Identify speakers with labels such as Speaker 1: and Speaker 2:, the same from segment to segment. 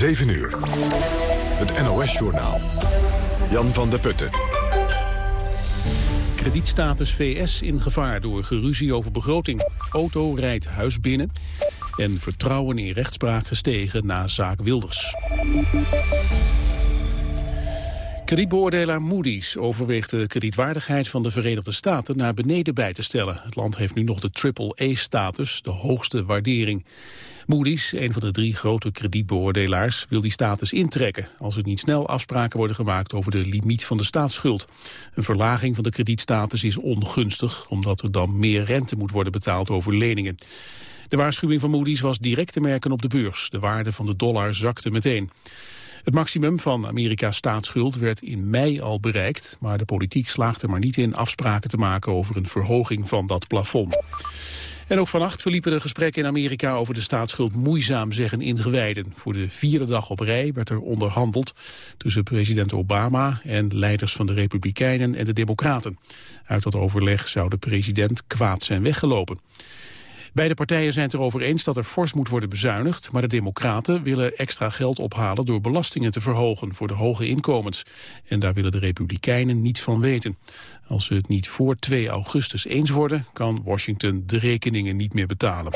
Speaker 1: 7 uur. Het NOS-journaal. Jan van der Putten.
Speaker 2: Kredietstatus VS in gevaar door geruzie over begroting. Auto rijdt huis binnen. En vertrouwen in rechtspraak gestegen na zaak Wilders. Kredietbeoordelaar Moody's overweegt de kredietwaardigheid van de Verenigde Staten naar beneden bij te stellen. Het land heeft nu nog de triple-A-status, de hoogste waardering. Moody's, een van de drie grote kredietbeoordelaars, wil die status intrekken als er niet snel afspraken worden gemaakt over de limiet van de staatsschuld. Een verlaging van de kredietstatus is ongunstig, omdat er dan meer rente moet worden betaald over leningen. De waarschuwing van Moody's was direct te merken op de beurs. De waarde van de dollar zakte meteen. Het maximum van Amerika's staatsschuld werd in mei al bereikt, maar de politiek slaagde maar niet in afspraken te maken over een verhoging van dat plafond. En ook vannacht verliepen de gesprekken in Amerika over de staatsschuld moeizaam, zeggen ingewijden. Voor de vierde dag op rij werd er onderhandeld tussen president Obama en leiders van de Republikeinen en de Democraten. Uit dat overleg zou de president kwaad zijn weggelopen. Beide partijen zijn het erover eens dat er fors moet worden bezuinigd, maar de democraten willen extra geld ophalen door belastingen te verhogen voor de hoge inkomens. En daar willen de republikeinen niets van weten. Als ze het niet voor 2 augustus eens worden, kan Washington de rekeningen niet meer betalen.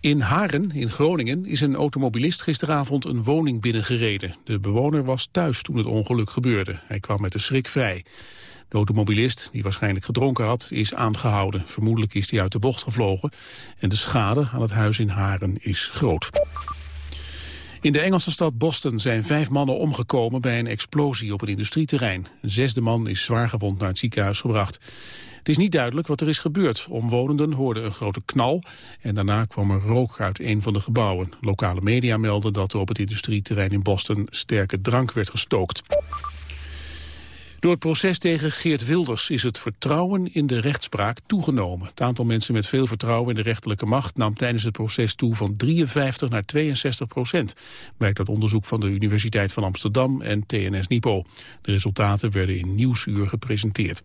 Speaker 2: In Haren, in Groningen, is een automobilist gisteravond een woning binnengereden. De bewoner was thuis toen het ongeluk gebeurde. Hij kwam met de schrik vrij. De automobilist, die waarschijnlijk gedronken had, is aangehouden. Vermoedelijk is hij uit de bocht gevlogen. En de schade aan het huis in Haren is groot. In de Engelse stad Boston zijn vijf mannen omgekomen bij een explosie op een industrieterrein. Een zesde man is zwaargewond naar het ziekenhuis gebracht. Het is niet duidelijk wat er is gebeurd. Omwonenden hoorden een grote knal en daarna kwam er rook uit een van de gebouwen. Lokale media melden dat er op het industrieterrein in Boston sterke drank werd gestookt. Door het proces tegen Geert Wilders is het vertrouwen in de rechtspraak toegenomen. Het aantal mensen met veel vertrouwen in de rechterlijke macht nam tijdens het proces toe van 53 naar 62 procent. Blijkt uit onderzoek van de Universiteit van Amsterdam en TNS Nipo. De resultaten werden in Nieuwsuur gepresenteerd.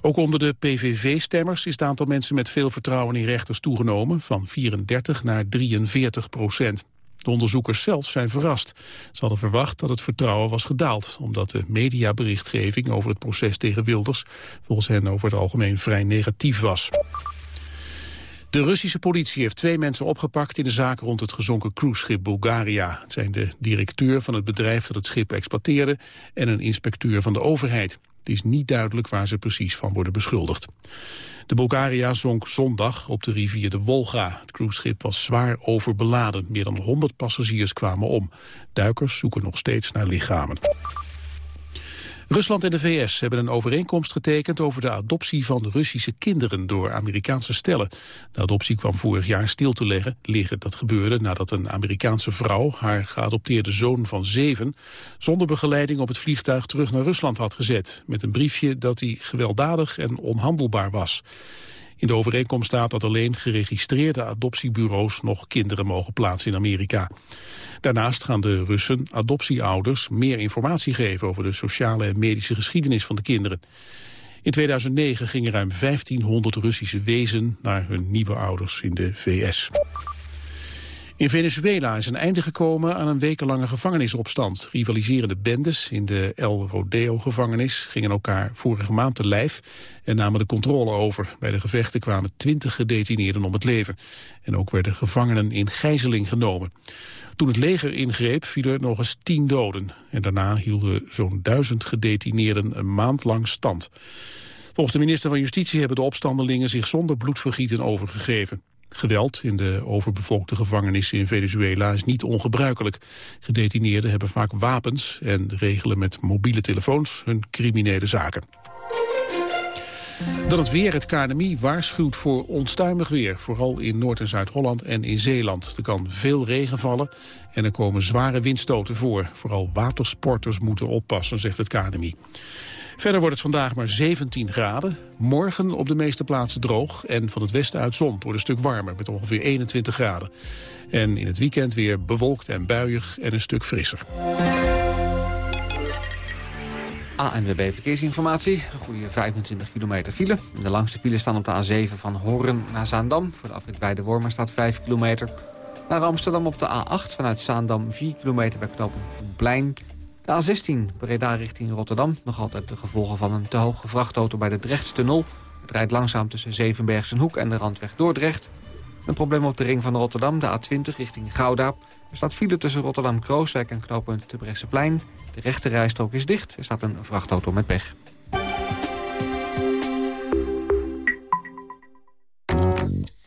Speaker 2: Ook onder de PVV-stemmers is het aantal mensen met veel vertrouwen in rechters toegenomen van 34 naar 43 procent. De onderzoekers zelf zijn verrast. Ze hadden verwacht dat het vertrouwen was gedaald... omdat de mediaberichtgeving over het proces tegen Wilders... volgens hen over het algemeen vrij negatief was. De Russische politie heeft twee mensen opgepakt in de zaak rond het gezonken cruiseschip Bulgaria. Het zijn de directeur van het bedrijf dat het schip exploiteerde en een inspecteur van de overheid. Het is niet duidelijk waar ze precies van worden beschuldigd. De Bulgaria zonk zondag op de rivier de Wolga. Het cruiseschip was zwaar overbeladen. Meer dan 100 passagiers kwamen om. Duikers zoeken nog steeds naar lichamen. Rusland en de VS hebben een overeenkomst getekend over de adoptie van Russische kinderen door Amerikaanse stellen. De adoptie kwam vorig jaar stil te leggen, liggen. Dat gebeurde nadat een Amerikaanse vrouw haar geadopteerde zoon van zeven zonder begeleiding op het vliegtuig terug naar Rusland had gezet. Met een briefje dat hij gewelddadig en onhandelbaar was. In de overeenkomst staat dat alleen geregistreerde adoptiebureaus nog kinderen mogen plaatsen in Amerika. Daarnaast gaan de Russen adoptieouders meer informatie geven over de sociale en medische geschiedenis van de kinderen. In 2009 gingen ruim 1500 Russische wezen naar hun nieuwe ouders in de VS. In Venezuela is een einde gekomen aan een wekenlange gevangenisopstand. Rivaliserende bendes in de El Rodeo-gevangenis gingen elkaar vorige maand te lijf en namen de controle over. Bij de gevechten kwamen twintig gedetineerden om het leven. En ook werden gevangenen in gijzeling genomen. Toen het leger ingreep vielen er nog eens tien doden. En daarna hielden zo'n duizend gedetineerden een maand lang stand. Volgens de minister van Justitie hebben de opstandelingen zich zonder bloedvergieten overgegeven. Geweld in de overbevolkte gevangenissen in Venezuela is niet ongebruikelijk. Gedetineerden hebben vaak wapens en regelen met mobiele telefoons hun criminele zaken. Dan het weer. Het KNMI waarschuwt voor onstuimig weer. Vooral in Noord- en Zuid-Holland en in Zeeland. Er kan veel regen vallen en er komen zware windstoten voor. Vooral watersporters moeten oppassen, zegt het KNMI. Verder wordt het vandaag maar 17 graden. Morgen op de meeste plaatsen droog en van het westen uit zon. Het wordt een stuk warmer met ongeveer 21 graden. En in het weekend weer bewolkt en buiig en een stuk frisser.
Speaker 3: ANWB Verkeersinformatie. Een goede 25 kilometer file. De langste file staan op de A7 van Horen naar Zaandam. Voor de afrit Weide Wormer staat 5 kilometer. Naar Amsterdam op de A8 vanuit Zaandam 4 kilometer bij knooppunt Plein. De A16 Breda richting Rotterdam. Nog altijd de gevolgen van een te hoge vrachtauto bij de Drechtstunnel. Het rijdt langzaam tussen Zevenbergse Hoek en de Randweg Dordrecht. Een probleem op de ring van Rotterdam, de A20 richting Gouda. Er staat file tussen Rotterdam-Krooswijk en knooppunt Terbrechtseplein. De rechte rijstrook is dicht. Er staat een vrachtauto met pech.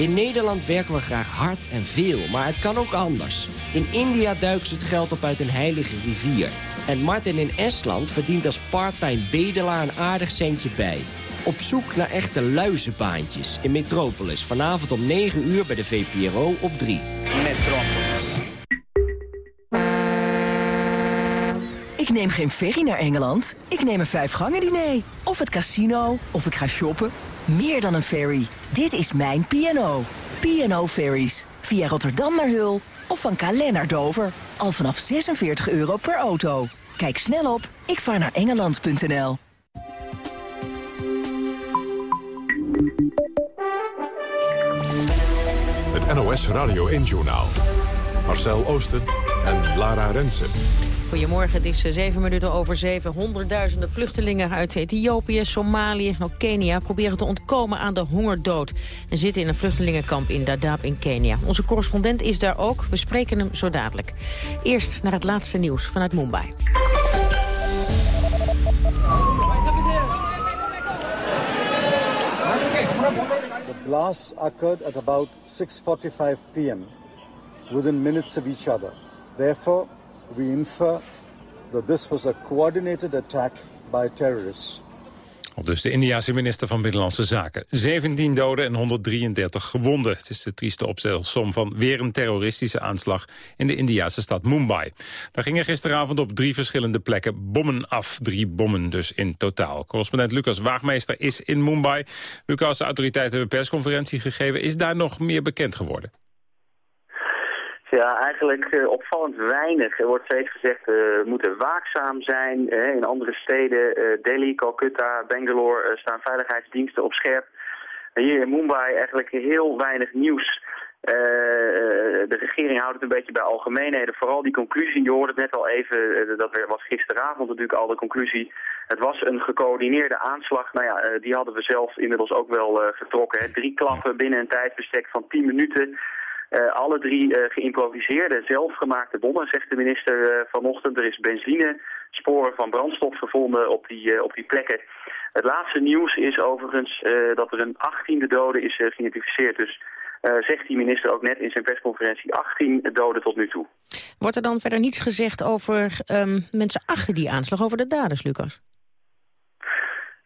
Speaker 4: In Nederland werken we graag hard en veel, maar het kan ook anders. In India duiken ze het geld op uit een heilige rivier. En Martin in Estland verdient als parttime bedelaar een aardig centje bij. Op zoek naar echte luizenbaantjes in Metropolis. Vanavond om 9 uur bij de VPRO op 3. Metropolis.
Speaker 5: Ik neem geen ferry naar Engeland. Ik neem een vijfgangen diner. Of het casino. Of ik ga shoppen. Meer dan een ferry. Dit is mijn P&O. P&O Ferries. Via Rotterdam naar Hul of van Calais naar Dover. Al vanaf 46 euro per auto. Kijk snel op ikvaarnaarengeland.nl.
Speaker 1: Het NOS Radio 1 Journaal. Marcel Oosten en Lara Rensen.
Speaker 6: Goedemorgen, het is eh, zeven minuten over zeven. Honderdduizenden vluchtelingen uit Ethiopië, Somalië en Kenia... proberen te ontkomen aan de hongerdood. En zitten in een vluchtelingenkamp in Dadaab in Kenia. Onze correspondent is daar ook. We spreken hem zo dadelijk. Eerst naar het laatste nieuws vanuit Mumbai.
Speaker 7: The blast occurred at about 6.45 p.m. within minutes of each other. Therefore, we infer that this was a coordinated attack by terrorists.
Speaker 8: Dus de Indiase minister van Binnenlandse Zaken. 17 doden en 133 gewonden. Het is de trieste opstelsom van weer een terroristische aanslag... in de Indiase stad Mumbai. Daar gingen gisteravond op drie verschillende plekken bommen af. Drie bommen dus in totaal. Correspondent Lucas Waagmeester is in Mumbai. Lucas, de autoriteiten hebben persconferentie gegeven. Is daar nog meer bekend geworden?
Speaker 9: Ja, eigenlijk uh, opvallend weinig. Er wordt steeds gezegd, uh, we moeten waakzaam zijn. In andere steden, Delhi, Calcutta, Bangalore, staan veiligheidsdiensten op scherp. hier in Mumbai eigenlijk heel weinig nieuws. de regering houdt het een beetje bij algemeenheden. Vooral die conclusie, je hoorde het net al even, dat was gisteravond natuurlijk al de conclusie. Het was een gecoördineerde aanslag. Nou ja, die hadden we zelf inmiddels ook wel vertrokken. Hè. Drie klappen binnen een tijdsbestek van 10 minuten... Uh, alle drie uh, geïmproviseerde, zelfgemaakte bommen, zegt de minister uh, vanochtend. Er is benzine, sporen van brandstof gevonden op die, op die plekken. Het laatste nieuws is overigens dat er een achttiende dode is geïdentificeerd. Dus zegt die minister ook net in zijn persconferentie 18 doden tot nu toe.
Speaker 6: Wordt er dan verder niets gezegd over um, mensen achter die aanslag, over de daders, Lucas?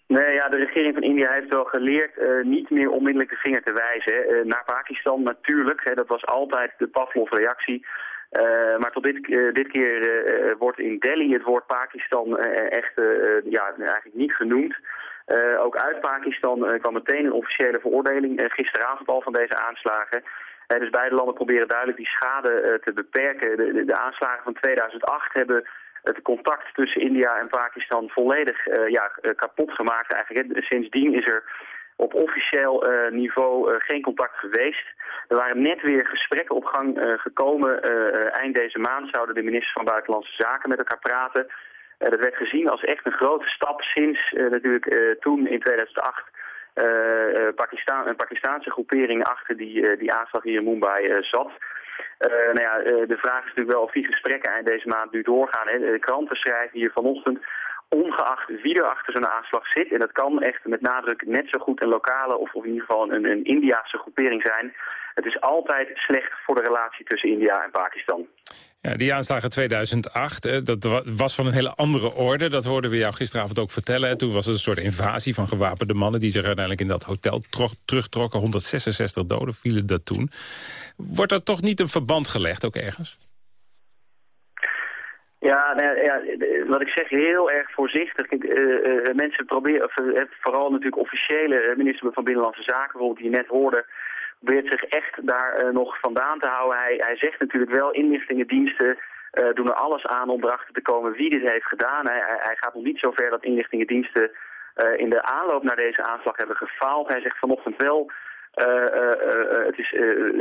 Speaker 9: Nee, ja, de regering van India heeft wel geleerd uh, niet meer onmiddellijk de vinger te wijzen. Uh, naar Pakistan natuurlijk, hè, dat was altijd de Pavlov-reactie. Uh, maar tot dit, dit keer wordt in Delhi het woord Pakistan echt ja, eigenlijk niet genoemd. ook uit Pakistan kwam meteen een officiële veroordeling gisteravond al van deze aanslagen. dus beide landen proberen duidelijk die schade te beperken. De, de aanslagen van 2008 hebben het contact tussen India en Pakistan volledig uh, ja, eh, kapot gemaakt eigenlijk. Sindsdien is er op officieel uh, niveau geen contact geweest. Er waren net weer gesprekken op gang gekomen. eind deze maand zouden de ministers van Buitenlandse Zaken met elkaar praten. dat werd gezien als echt een grote stap sinds natuurlijk toen in 2008 Pakistan, een Pakistaanse groepering achter die, die aanslag hier in Mumbai zat. Uh, nou ja, uh, de vraag is natuurlijk wel of die gesprekken eind deze maand nu doorgaan. Hè. De kranten schrijven hier vanochtend ongeacht wie er achter zo'n aanslag zit. En dat kan echt met nadruk net zo goed een lokale of, of in ieder geval een, een Indiaanse groepering zijn. Het is altijd slecht voor de relatie tussen India en Pakistan.
Speaker 8: Ja, die aanslagen 2008, eh, dat was van een hele andere orde. Dat hoorden we jou gisteravond ook vertellen. Toen was het een soort invasie van gewapende mannen... die zich uiteindelijk in dat hotel terugtrokken. 166 doden vielen dat toen. Wordt er toch niet een verband gelegd, ook ergens?
Speaker 9: Ja, nou ja, wat ik zeg, heel erg voorzichtig. Uh, mensen proberen, vooral natuurlijk officiële minister van Binnenlandse Zaken, bijvoorbeeld die je net hoorde, probeert zich echt daar nog vandaan te houden. Hij, hij zegt natuurlijk wel, inlichtingendiensten doen er alles aan om erachter te komen wie dit heeft gedaan. Hij, hij gaat nog niet zo ver dat inlichtingendiensten in de aanloop naar deze aanslag hebben gefaald. Hij zegt vanochtend wel, het is,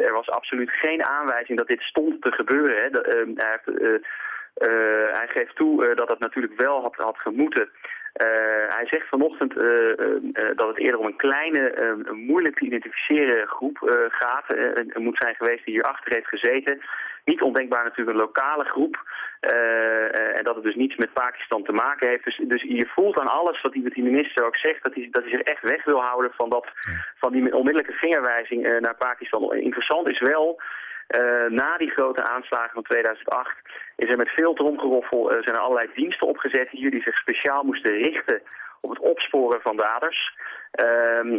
Speaker 9: er was absoluut geen aanwijzing dat dit stond te gebeuren. Hij eh, hij geeft toe eh, dat het natuurlijk wel had, had gemoeten. Uh, hij zegt vanochtend uh, uh, dat het eerder om een kleine, moeilijk te identificeren groep gaat. Er moet zijn geweest die hierachter heeft gezeten. Niet ondenkbaar natuurlijk een lokale groep. en dat het dus niets met Pakistan te maken heeft. Dus, dus je voelt aan alles wat die, wat die minister ook zegt... dat hij, dat hij zich echt weg wil houden van, dat, van die onmiddellijke vingerwijzing naar Pakistan. Interessant is wel na die grote aanslagen van 2008 is er met veel tromgeroffel uh, zijn er allerlei diensten opgezet hier die zich speciaal moesten richten op het opsporen van daders. Um,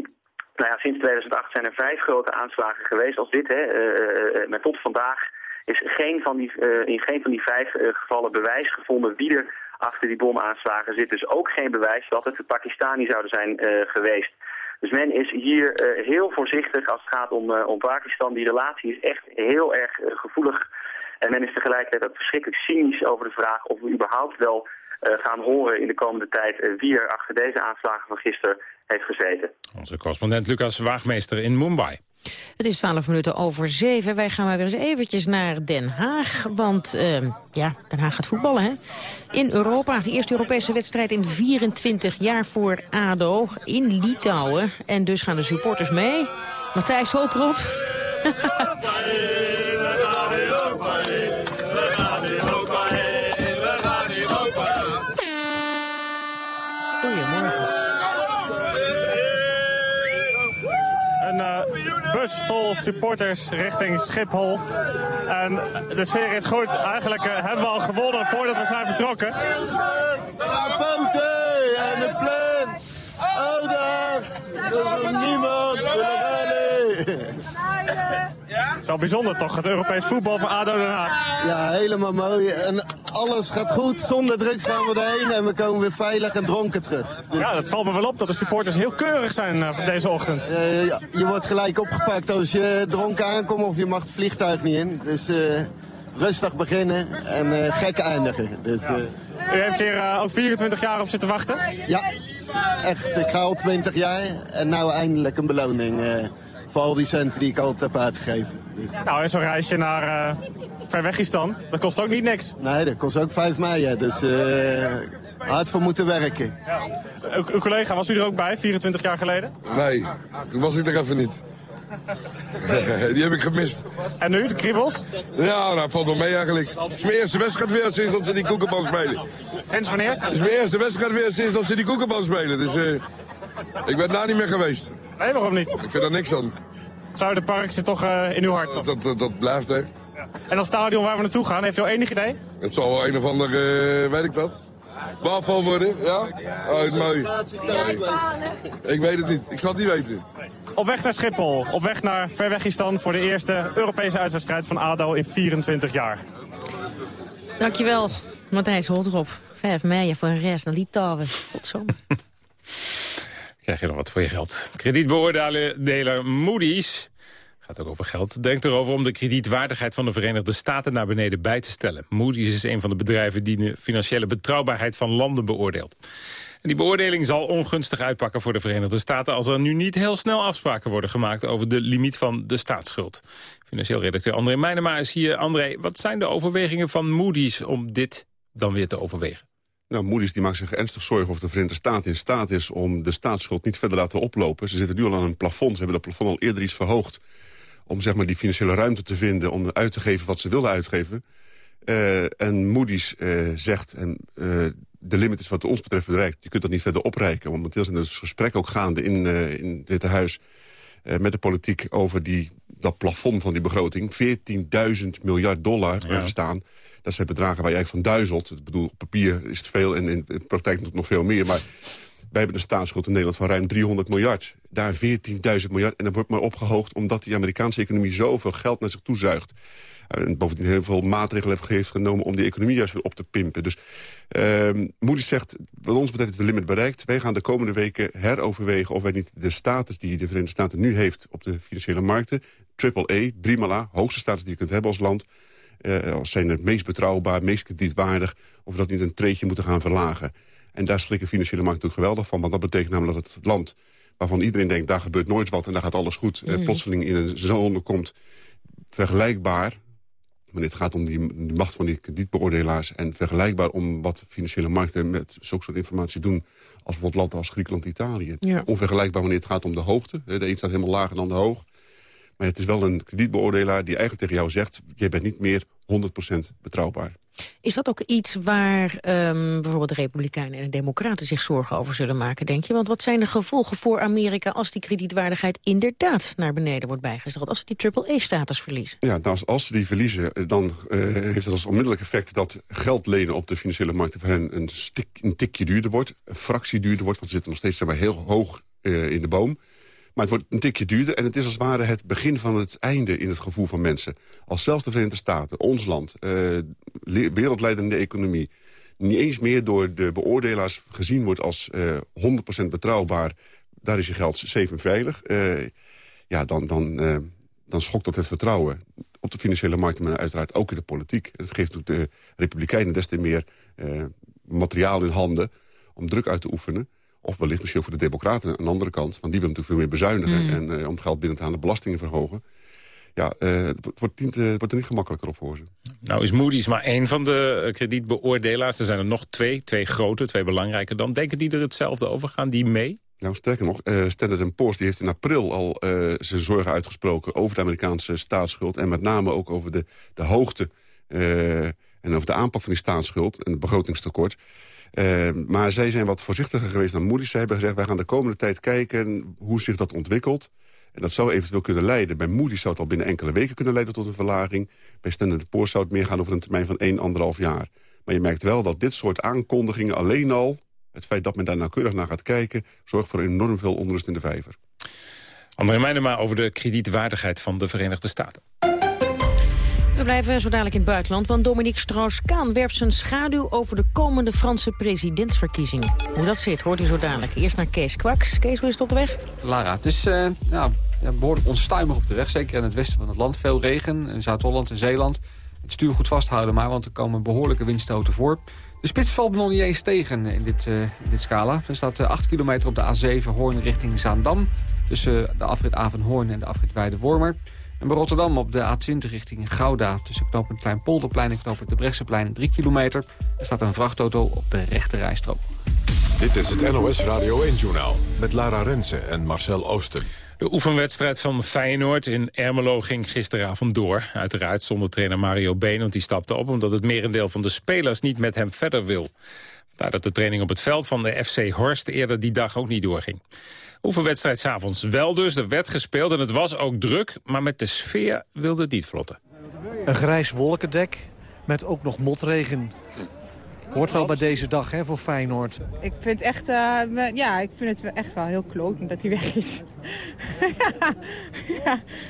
Speaker 9: nou ja, sinds 2008 zijn er vijf grote aanslagen geweest als dit. Hè. Uh, maar tot vandaag is geen van die, in geen van die vijf gevallen bewijs gevonden wie er achter die bomaanslagen zit. Dus ook geen bewijs dat het de Pakistani zouden zijn geweest. Dus men is hier uh, heel voorzichtig als het gaat om, uh, om Pakistan. Die relatie is echt heel erg uh, gevoelig. En men is tegelijkertijd ook verschrikkelijk cynisch over de vraag of we überhaupt wel gaan horen in de komende tijd wie er achter deze aanslagen van gisteren heeft gezeten.
Speaker 8: Onze correspondent Lucas Waagmeester in Mumbai.
Speaker 6: Het is 12 minuten over 7. Wij gaan maar weer eens eventjes naar Den Haag. Want uh, ja, Den Haag gaat voetballen, hè? In Europa, de eerste Europese wedstrijd in 24 jaar voor ADO in Litouwen. En dus gaan de supporters mee. Matthijs Holtrop.
Speaker 10: bus vol supporters richting Schiphol. En de sfeer is goed. Eigenlijk uh, hebben we al gewonnen voordat we zijn vertrokken.
Speaker 11: En plan. Oh daar, er is niemand.
Speaker 10: Het is wel bijzonder toch, het Europees voetbal van ADO Den Haag.
Speaker 11: Ja, helemaal mooi. En alles gaat goed, zonder drugs gaan we erheen en we komen weer veilig en dronken terug.
Speaker 10: Ja, dat valt me wel op dat de supporters heel keurig zijn uh, deze ochtend.
Speaker 11: Uh, ja, je wordt gelijk opgepakt als je dronken aankomt of je mag het vliegtuig niet in. Dus uh, rustig beginnen en gek eindigen. Dus,
Speaker 10: U heeft hier al 24 jaar op zitten wachten?
Speaker 11: Ja, echt. Ik ga al 20 jaar en nou eindelijk een beloning voor al die centen die ik altijd heb uitgegeven.
Speaker 10: Dus... Nou, en zo'n reisje naar uh, ver weg is dan, dat kost ook niet niks.
Speaker 11: Nee, dat kost ook 5 mei, dus uh, hard voor moeten werken. Ja.
Speaker 10: U, uw collega, was u er ook bij, 24 jaar geleden?
Speaker 12: Nee, toen was ik er even niet. die heb ik gemist.
Speaker 10: En nu, de kriebels?
Speaker 12: Ja, nou, valt wel mee eigenlijk. Het is mijn eerste wedstrijd weer sinds dat ze die koekenbal spelen.
Speaker 10: Sinds wanneer?
Speaker 12: Het is mijn eerste wedstrijd weer sinds dat ze die koekenbal spelen. Dus uh, ik ben daar niet meer geweest.
Speaker 10: Nee, waarom niet?
Speaker 12: Ik vind daar niks aan.
Speaker 10: Zuiderpark zit toch uh, in uw hart?
Speaker 12: Dat, dat, dat, blijft, hè. Ja.
Speaker 10: En dat stadion waar we naartoe gaan, heeft u al enig idee?
Speaker 12: Het zal wel een of ander, uh, weet ik dat. Bafal worden, ja? Oh, is mooi. Ik weet het niet. Ik zal het niet weten.
Speaker 10: Op weg naar Schiphol. Op weg naar Verwegistan voor de eerste Europese uitwedstrijd van ADO in 24 jaar.
Speaker 6: Dankjewel, Matthijs Holtrop. 5 mei voor een reis naar Litouwen. Tot zo.
Speaker 8: krijg je nog wat voor je geld. Kredietbeoordeler Moody's gaat ook over geld. Denkt erover om de kredietwaardigheid van de Verenigde Staten naar beneden bij te stellen. Moody's is een van de bedrijven die de financiële betrouwbaarheid van landen beoordeelt. En die beoordeling zal ongunstig uitpakken voor de Verenigde Staten... als er nu niet heel snel afspraken worden gemaakt over de limiet van de staatsschuld. Financieel redacteur André Meijnema is hier. André, wat zijn de overwegingen van Moody's om dit dan weer te overwegen?
Speaker 13: Nou, Moody's die maakt zich ernstig zorgen of de Verenigde Staten in staat is... om de staatsschuld niet verder te laten oplopen. Ze zitten nu al aan een plafond. Ze hebben dat plafond al eerder iets verhoogd. Om zeg maar, die financiële ruimte te vinden om uit te geven wat ze willen uitgeven. Uh, en Moody's uh, zegt, en, uh, de limit is wat ons betreft bereikt. Je kunt dat niet verder opreiken. Momenteel zijn er dus gesprekken ook gaande in, in het Witte Huis... met de politiek over die dat plafond van die begroting... 14.000 miljard dollar
Speaker 8: Ja.
Speaker 13: staan. Dat zijn bedragen waar je eigenlijk van duizelt. Ik bedoel, op papier is het veel en in de praktijk nog veel meer. Maar wij hebben een staatsschuld in Nederland van ruim 300 miljard. Daar 14.000 miljard. En dat wordt maar opgehoogd omdat die Amerikaanse economie zoveel geld naar zich toezuigt. En bovendien heel veel maatregelen heeft- genomen om die economie juist weer op te pimpen. Dus ehm Moody's zegt, wat ons betreft is de limit bereikt. Wij gaan de komende weken heroverwegen of wij niet de status die de Verenigde Staten nu heeft op de financiële markten, triple A, driemaal A, hoogste status die je kunt hebben als land, eh, als zijn het meest betrouwbaar, meest kredietwaardig, of we dat niet een treetje moeten gaan verlagen. En daar schrikken financiële markten natuurlijk geweldig van, want dat betekent namelijk dat het land waarvan iedereen denkt, daar gebeurt nooit wat en daar gaat alles goed, eh,
Speaker 14: Mhm.
Speaker 13: plotseling in een zone komt vergelijkbaar wanneer het gaat om die, de macht van die kredietbeoordelaars... en vergelijkbaar om wat financiële markten met zulke soort informatie doen... als bijvoorbeeld landen als Griekenland en Italië.
Speaker 14: Ja.
Speaker 13: Onvergelijkbaar wanneer het gaat om de hoogte. De een staat helemaal lager dan de hoog. Maar het is wel een kredietbeoordelaar die eigenlijk tegen jou zegt... jij bent niet meer 100% betrouwbaar.
Speaker 6: Is dat ook iets waar ehm, bijvoorbeeld de Republikeinen en de Democraten zich zorgen over zullen maken, denk je? Want wat zijn de gevolgen voor Amerika als die kredietwaardigheid inderdaad naar beneden wordt bijgesteld? Als we die triple-A-status verliezen?
Speaker 13: Ja, nou, als, ze die verliezen, eh, dan eh, heeft het als onmiddellijk effect... dat geld lenen op de financiële markten voor hen een, stik, een tikje duurder wordt. Een fractie duurder wordt, want ze zitten nog steeds maar, heel hoog eh, in de boom. Maar het wordt een tikje duurder en het is als het ware het begin van het einde in het gevoel van mensen. Als zelfs de Verenigde Staten, ons land, eh, le- wereldleidende economie... niet eens meer door de beoordelaars gezien wordt als eh 100% betrouwbaar... daar is je geld safe en veilig. eh, ja, dan, dan, eh, dan schokt dat het vertrouwen op de financiële markten... maar uiteraard ook in de politiek. Dat geeft natuurlijk de Republikeinen des te meer eh, materiaal in handen... om druk uit te oefenen. Of wellicht misschien voor de Democraten aan de andere kant. Want die willen natuurlijk veel meer bezuinigen...
Speaker 8: Mm.
Speaker 13: en eh, om geld binnen te halen belastingen verhogen. Ja, eh, het wordt- wordt, niet, eh, het wordt er niet gemakkelijker op voor ze.
Speaker 8: Nou is Moody's maar één van de kredietbeoordelaars. Er zijn er nog twee, twee grote, twee belangrijke dan. Denken die er hetzelfde over? Gaan die mee?
Speaker 13: Nou, sterker nog, eh Standard Poor's die heeft in april al eh, zijn zorgen uitgesproken... over de Amerikaanse staatsschuld en met name ook over de, de hoogte... en over de aanpak van die staatsschuld en het begrotingstekort. Eh, maar zij zijn wat voorzichtiger geweest dan Moody's. Zij hebben gezegd, wij gaan de komende tijd kijken hoe zich dat ontwikkelt. En dat zou eventueel kunnen leiden. Bij Moody's zou het al binnen enkele weken kunnen leiden tot een verlaging. Bij Standard Poor's zou het meer gaan over een termijn van 1, 1,5 jaar. Maar je merkt wel dat dit soort aankondigingen alleen al... het feit dat men daar nauwkeurig naar gaat kijken... zorgt voor enorm veel onrust in de vijver.
Speaker 8: André Meijnema over de kredietwaardigheid van de Verenigde Staten.
Speaker 6: We blijven zo dadelijk in het buitenland, want Dominique Strauss-Kaan werpt zijn schaduw over de komende Franse presidentsverkiezingen. Hoe dat zit, hoort u zo dadelijk. Eerst naar Kees Kwaks. Kees, hoe is het op de weg?
Speaker 3: Lara, het is eh, ja, behoorlijk onstuimig op de weg. Zeker in het westen van het land. Veel regen in Zuid-Holland en Zeeland. Het stuur goed vasthouden maar, want er komen behoorlijke windstoten voor. De spits valt nog niet eens tegen in dit, eh, dit scala. Er staat eh, 8 kilometer op de A7 Hoorn richting Zaandam. Tussen de afrit Avenhoorn en de afrit Weide-Wormer. En bij Rotterdam op de A20 richting Gouda... tussen knooppunt Kleinpolderplein en knooppunt de Brechtseplein 3 kilometer. Er staat een vrachtauto op de rechte rijstrook.
Speaker 1: Dit is het NOS Radio 1-journaal met Lara Rensen en Marcel Oosten.
Speaker 8: De oefenwedstrijd van Feyenoord in Ermelo ging gisteravond door. Uiteraard zonder trainer Mario Been, want die stapte op... omdat het merendeel van de spelers niet met hem verder wil. Vandaar dat de training op het veld van de FC Horst eerder die dag ook niet doorging. Oefenwedstrijd s'avonds wel dus, er werd gespeeld en het was ook druk... maar met de sfeer wilde het niet vlotten.
Speaker 14: Een grijs wolkendek met ook nog motregen. Hoort wel bij deze dag hè, voor Feyenoord.
Speaker 15: Ik vind, echt, eh, me- ja, ik vind het wel echt wel heel kloten dat hij weg is.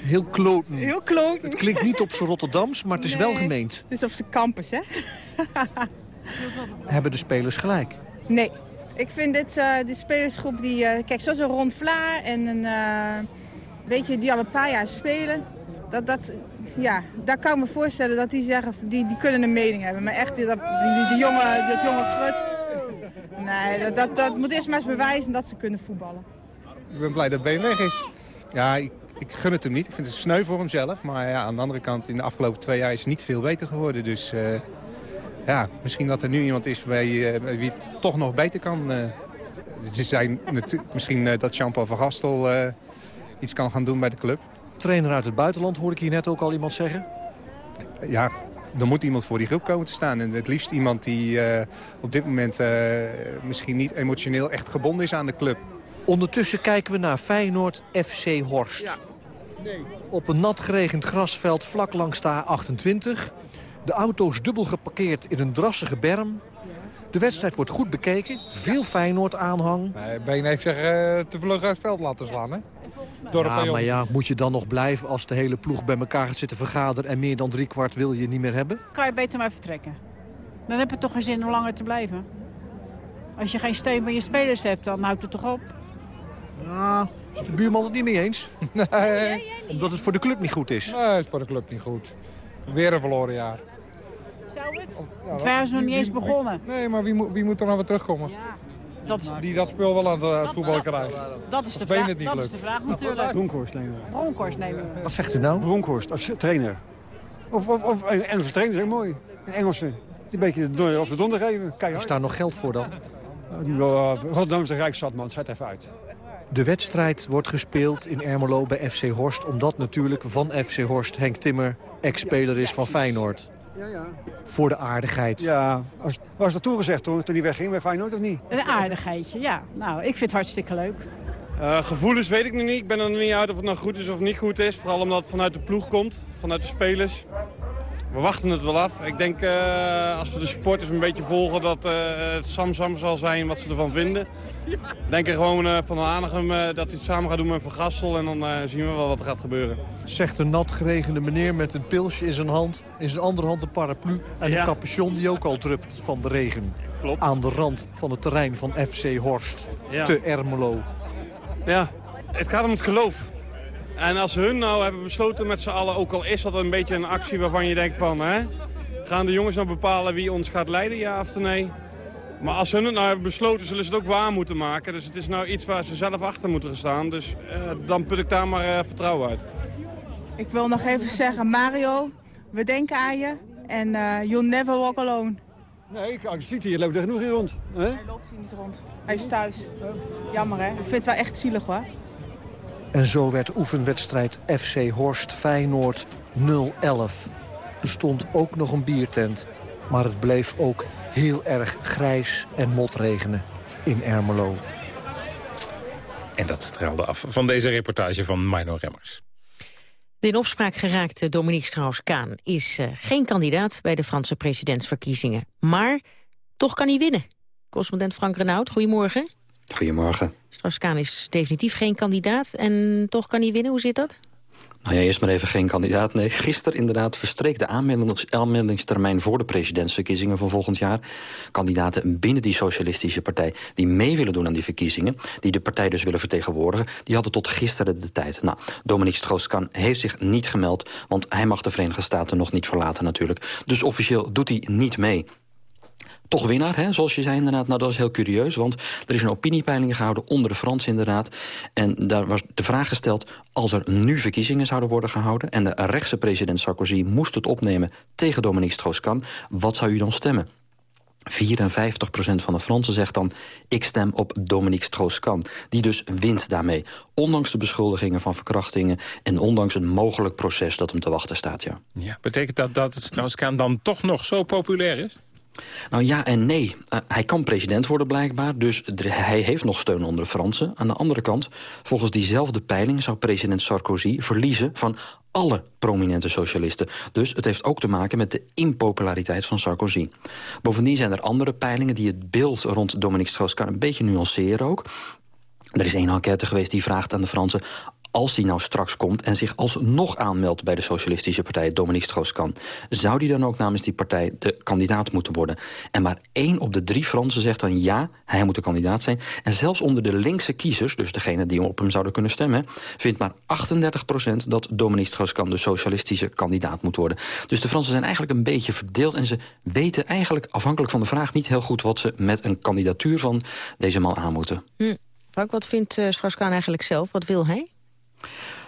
Speaker 14: Heel kloten.
Speaker 15: Heel kloten.
Speaker 14: Het klinkt niet op zijn Rotterdams, maar het is wel gemeend.
Speaker 15: Het is op zijn campus, hè?
Speaker 14: Hebben de spelers gelijk?
Speaker 15: Nee. Ik vind dit, eh, de spelersgroep die... eh, kijk, zoals een Ron Vlaar en een... eh, weet je, die al een paar jaar spelen. Dat, dat, ja, daar kan ik me voorstellen dat die zeggen... Die, die kunnen een mening hebben. Maar echt, dat, die, die jonge, dat jonge. Nee, dat, dat, dat moet eerst maar eens bewijzen dat ze kunnen voetballen.
Speaker 16: Ik ben blij dat Been weg is. Ja, ik, ik gun het hem niet. Ik vind het sneu voor hemzelf. Maar ja, aan de andere kant, in de afgelopen twee jaar is het niet veel beter geworden. Dus eh, ja, misschien dat er nu iemand is bij, eh, bij wie het toch nog beter kan. eh. ze zijn misschien eh, dat Jean-Paul van Gastel eh, iets kan gaan doen bij de club.
Speaker 14: Trainer uit het buitenland hoorde ik hier net ook al iemand zeggen.
Speaker 16: Ja, er moet iemand voor die groep komen te staan. En het liefst iemand die eh, op dit moment eh, misschien niet emotioneel echt gebonden is aan de club.
Speaker 14: Ondertussen kijken we naar Feyenoord FC Horst. Op een nat geregend grasveld vlak langs de A28. De auto's dubbel geparkeerd in een drassige berm. De wedstrijd wordt goed bekeken. Veel Feyenoord-aanhang.
Speaker 16: Nee, Been heeft zich uh, te vlug uit het veld laten slaan, hè? Door
Speaker 14: ja, maar ja, moet je dan nog blijven als de hele ploeg bij elkaar gaat zitten vergaderen... en meer dan driekwart wil je niet meer hebben?
Speaker 17: Kan je beter maar vertrekken. Dan heb je toch geen zin om langer te blijven. Als je geen steun van je spelers hebt, dan houdt het toch op.
Speaker 14: Ja, is de buurman het niet mee eens?
Speaker 16: Nee.
Speaker 14: Omdat het voor de club niet goed is?
Speaker 16: Nee, het is voor de club niet goed. Weer een verloren jaar.
Speaker 17: Zou het? Ja, het waren nog niet eens begonnen.
Speaker 16: Nee, maar wie, moet, wie moet er nou weer terugkomen? Ja. Dat, die dat speel wel aan het voetbal krijgt.
Speaker 17: Dat is de vraag, dat lukt. is de vraag natuurlijk.
Speaker 18: Bronkhorst nemen we.
Speaker 17: Bronkhorst nemen.
Speaker 14: Wat zegt u nou?
Speaker 18: Bronkhorst als trainer. Of, of, of een Engelse trainer is mooi. Een Engelse. Die een beetje door, op de donder geven.
Speaker 14: Is daar nog geld voor dan?
Speaker 18: Uh, Rotterdam is de man. Zet even uit.
Speaker 14: De wedstrijd wordt gespeeld in Ermelo bij FC Horst... omdat natuurlijk van FC Horst Henk Timmer ex-speler is van Feyenoord. Ja, ja. Voor de aardigheid.
Speaker 18: Ja, was, was dat toegezegd toen, toen hij wegging bij Feyenoord of niet?
Speaker 17: Een aardigheidje, ja. Nou, ik vind het hartstikke leuk.
Speaker 19: Uh, gevoelens weet ik nog niet. Ik ben er nog niet uit of het nou goed is of niet goed is. Vooral omdat het vanuit de ploeg komt, vanuit de spelers. We wachten het wel af. Ik denk uh, als we de supporters een beetje volgen dat uh, het samsam zal zijn wat ze ervan vinden. Ik denk er gewoon uh, van Hanegem dat hij het samen gaat doen met Van Gassel en dan zien we wel wat er gaat gebeuren.
Speaker 14: Zegt een nat geregende meneer met een pilsje in zijn hand, in zijn andere hand een paraplu en ja. een capuchon die ook al drupt van de regen.
Speaker 19: Klopt.
Speaker 14: Aan de rand van het terrein van FC Horst,
Speaker 19: ja.
Speaker 14: te Ermelo.
Speaker 19: Ja, het gaat om het geloof. En als hun nou hebben besloten met z'n allen, ook al is dat een beetje een actie waarvan je denkt van... Hè, gaan de jongens nou bepalen wie ons gaat leiden, ja of nee? Maar als hun het nou hebben besloten, zullen ze het ook waar moeten maken. Dus het is nou iets waar ze zelf achter moeten staan. Dus uh, dan put ik daar maar uh, vertrouwen uit.
Speaker 15: Ik wil nog even zeggen, Mario, we denken aan je. En uh, you'll never walk alone.
Speaker 18: Nee, ik ziet hier, je loopt er genoeg in rond. Hè?
Speaker 15: Hij loopt hier niet rond. Hij is thuis. Jammer hè, ik vind het wel echt zielig hoor.
Speaker 14: En zo werd oefenwedstrijd FC Horst Feyenoord 0-11. Er stond ook nog een biertent. Maar het bleef ook heel erg grijs en motregenen in Ermelo.
Speaker 8: En dat straalde af van deze reportage van Mino Remmers.
Speaker 6: De in opspraak geraakte Dominique Strauss-Kaan is uh, geen kandidaat bij de Franse presidentsverkiezingen. Maar toch kan hij winnen. Correspondent Frank Renaud, goedemorgen.
Speaker 20: Goedemorgen.
Speaker 6: Strauss-Kaan is definitief geen kandidaat en toch kan hij winnen. Hoe zit dat?
Speaker 20: Nou ja, eerst maar even geen kandidaat. Nee, gisteren inderdaad verstreek de aanmeldings aanmeldingstermijn... voor de presidentsverkiezingen van volgend jaar. Kandidaten binnen die socialistische partij... die mee willen doen aan die verkiezingen... die de partij dus willen vertegenwoordigen... die hadden tot gisteren de tijd. Nou, Dominique Strauss-Kahn heeft zich niet gemeld... want hij mag de Verenigde Staten nog niet verlaten natuurlijk. Dus officieel doet hij niet mee toch winnaar, hè, zoals je zei inderdaad. Nou, dat is heel curieus, want er is een opiniepeiling gehouden onder de Fransen inderdaad. En daar was de vraag gesteld, als er nu verkiezingen zouden worden gehouden... en de rechtse president Sarkozy moest het opnemen tegen Dominique Strauss-Kahn... wat zou u dan stemmen? 54% van de Fransen zegt dan... ik stem op Dominique Strauss-Kahn, die dus wint daarmee. Ondanks de beschuldigingen van verkrachtingen... en ondanks een mogelijk proces dat hem te wachten staat, ja.
Speaker 8: ja betekent dat dat Strauss-Kahn dan toch nog zo populair is?
Speaker 20: Nou ja en nee. Uh, hij kan president worden blijkbaar, dus hij heeft nog steun onder de Fransen. Aan de andere kant, volgens diezelfde peiling... zou president Sarkozy verliezen van alle prominente socialisten. Dus het heeft ook te maken met de impopulariteit van Sarkozy. Bovendien zijn er andere peilingen die het beeld rond Dominique Strauss-Kahn... een beetje nuanceren ook. Er is één enquête geweest die vraagt aan de Fransen als die nou straks komt en zich alsnog aanmeldt... bij de Socialistische Partij, Dominique Strauss-Kahn... zou die dan ook namens die partij de kandidaat moeten worden? En maar één op de drie Fransen zegt dan ja, hij moet de kandidaat zijn. En zelfs onder de linkse kiezers, dus degene die op hem zouden kunnen stemmen... vindt maar 38 procent dat Dominique Strauss-Kahn de socialistische kandidaat moet worden. Dus de Fransen zijn eigenlijk een beetje verdeeld... en ze weten eigenlijk, afhankelijk van de vraag, niet heel goed... wat ze met een kandidatuur van deze man aan moeten.
Speaker 6: Hm. Wat vindt uh, Strauss-Kahn eigenlijk zelf? Wat wil hij?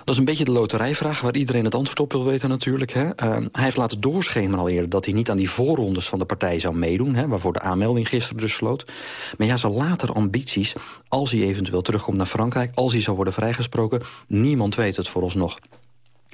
Speaker 20: Dat is een beetje de loterijvraag waar iedereen het antwoord op wil weten natuurlijk. Hè. Uh, hij heeft laten doorschemeren al eerder dat hij niet aan die voorrondes van de partij zou meedoen. Hè, waarvoor de aanmelding gisteren dus sloot. Maar ja, zijn later ambities, als hij eventueel terugkomt naar Frankrijk... als hij zou worden vrijgesproken, niemand weet het vooralsnog.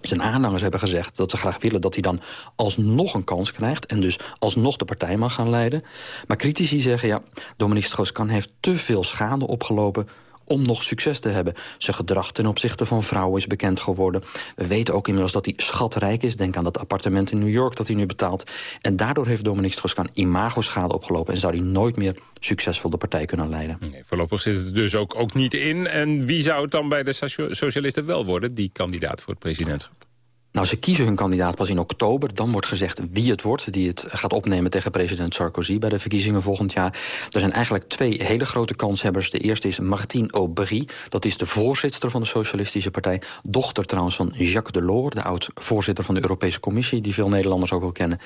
Speaker 20: Zijn aanhangers hebben gezegd dat ze graag willen dat hij dan alsnog een kans krijgt... en dus alsnog de partij mag gaan leiden. Maar critici zeggen, ja, Dominique Strauss-Kahn heeft te veel schade opgelopen om nog succes te hebben. Zijn gedrag ten opzichte van vrouwen is bekend geworden. We weten ook inmiddels dat hij schatrijk is. Denk aan dat appartement in New York dat hij nu betaalt. En daardoor heeft Dominique Strauss-Kaan imago-schade opgelopen... en zou hij nooit meer succesvol de partij kunnen leiden.
Speaker 8: Nee, voorlopig zit het dus ook, ook niet in. En wie zou het dan bij de socialisten wel worden, die kandidaat voor het presidentschap?
Speaker 20: Nou, ze kiezen hun kandidaat pas in oktober. Dan wordt gezegd wie het wordt die het gaat opnemen tegen president Sarkozy... bij de verkiezingen volgend jaar. Er zijn eigenlijk twee hele grote kanshebbers. De eerste is Martine Aubry. Dat is de voorzitter van de Socialistische Partij. Dochter trouwens van Jacques Delors, de oud-voorzitter van de Europese Commissie... die veel Nederlanders ook wel kennen.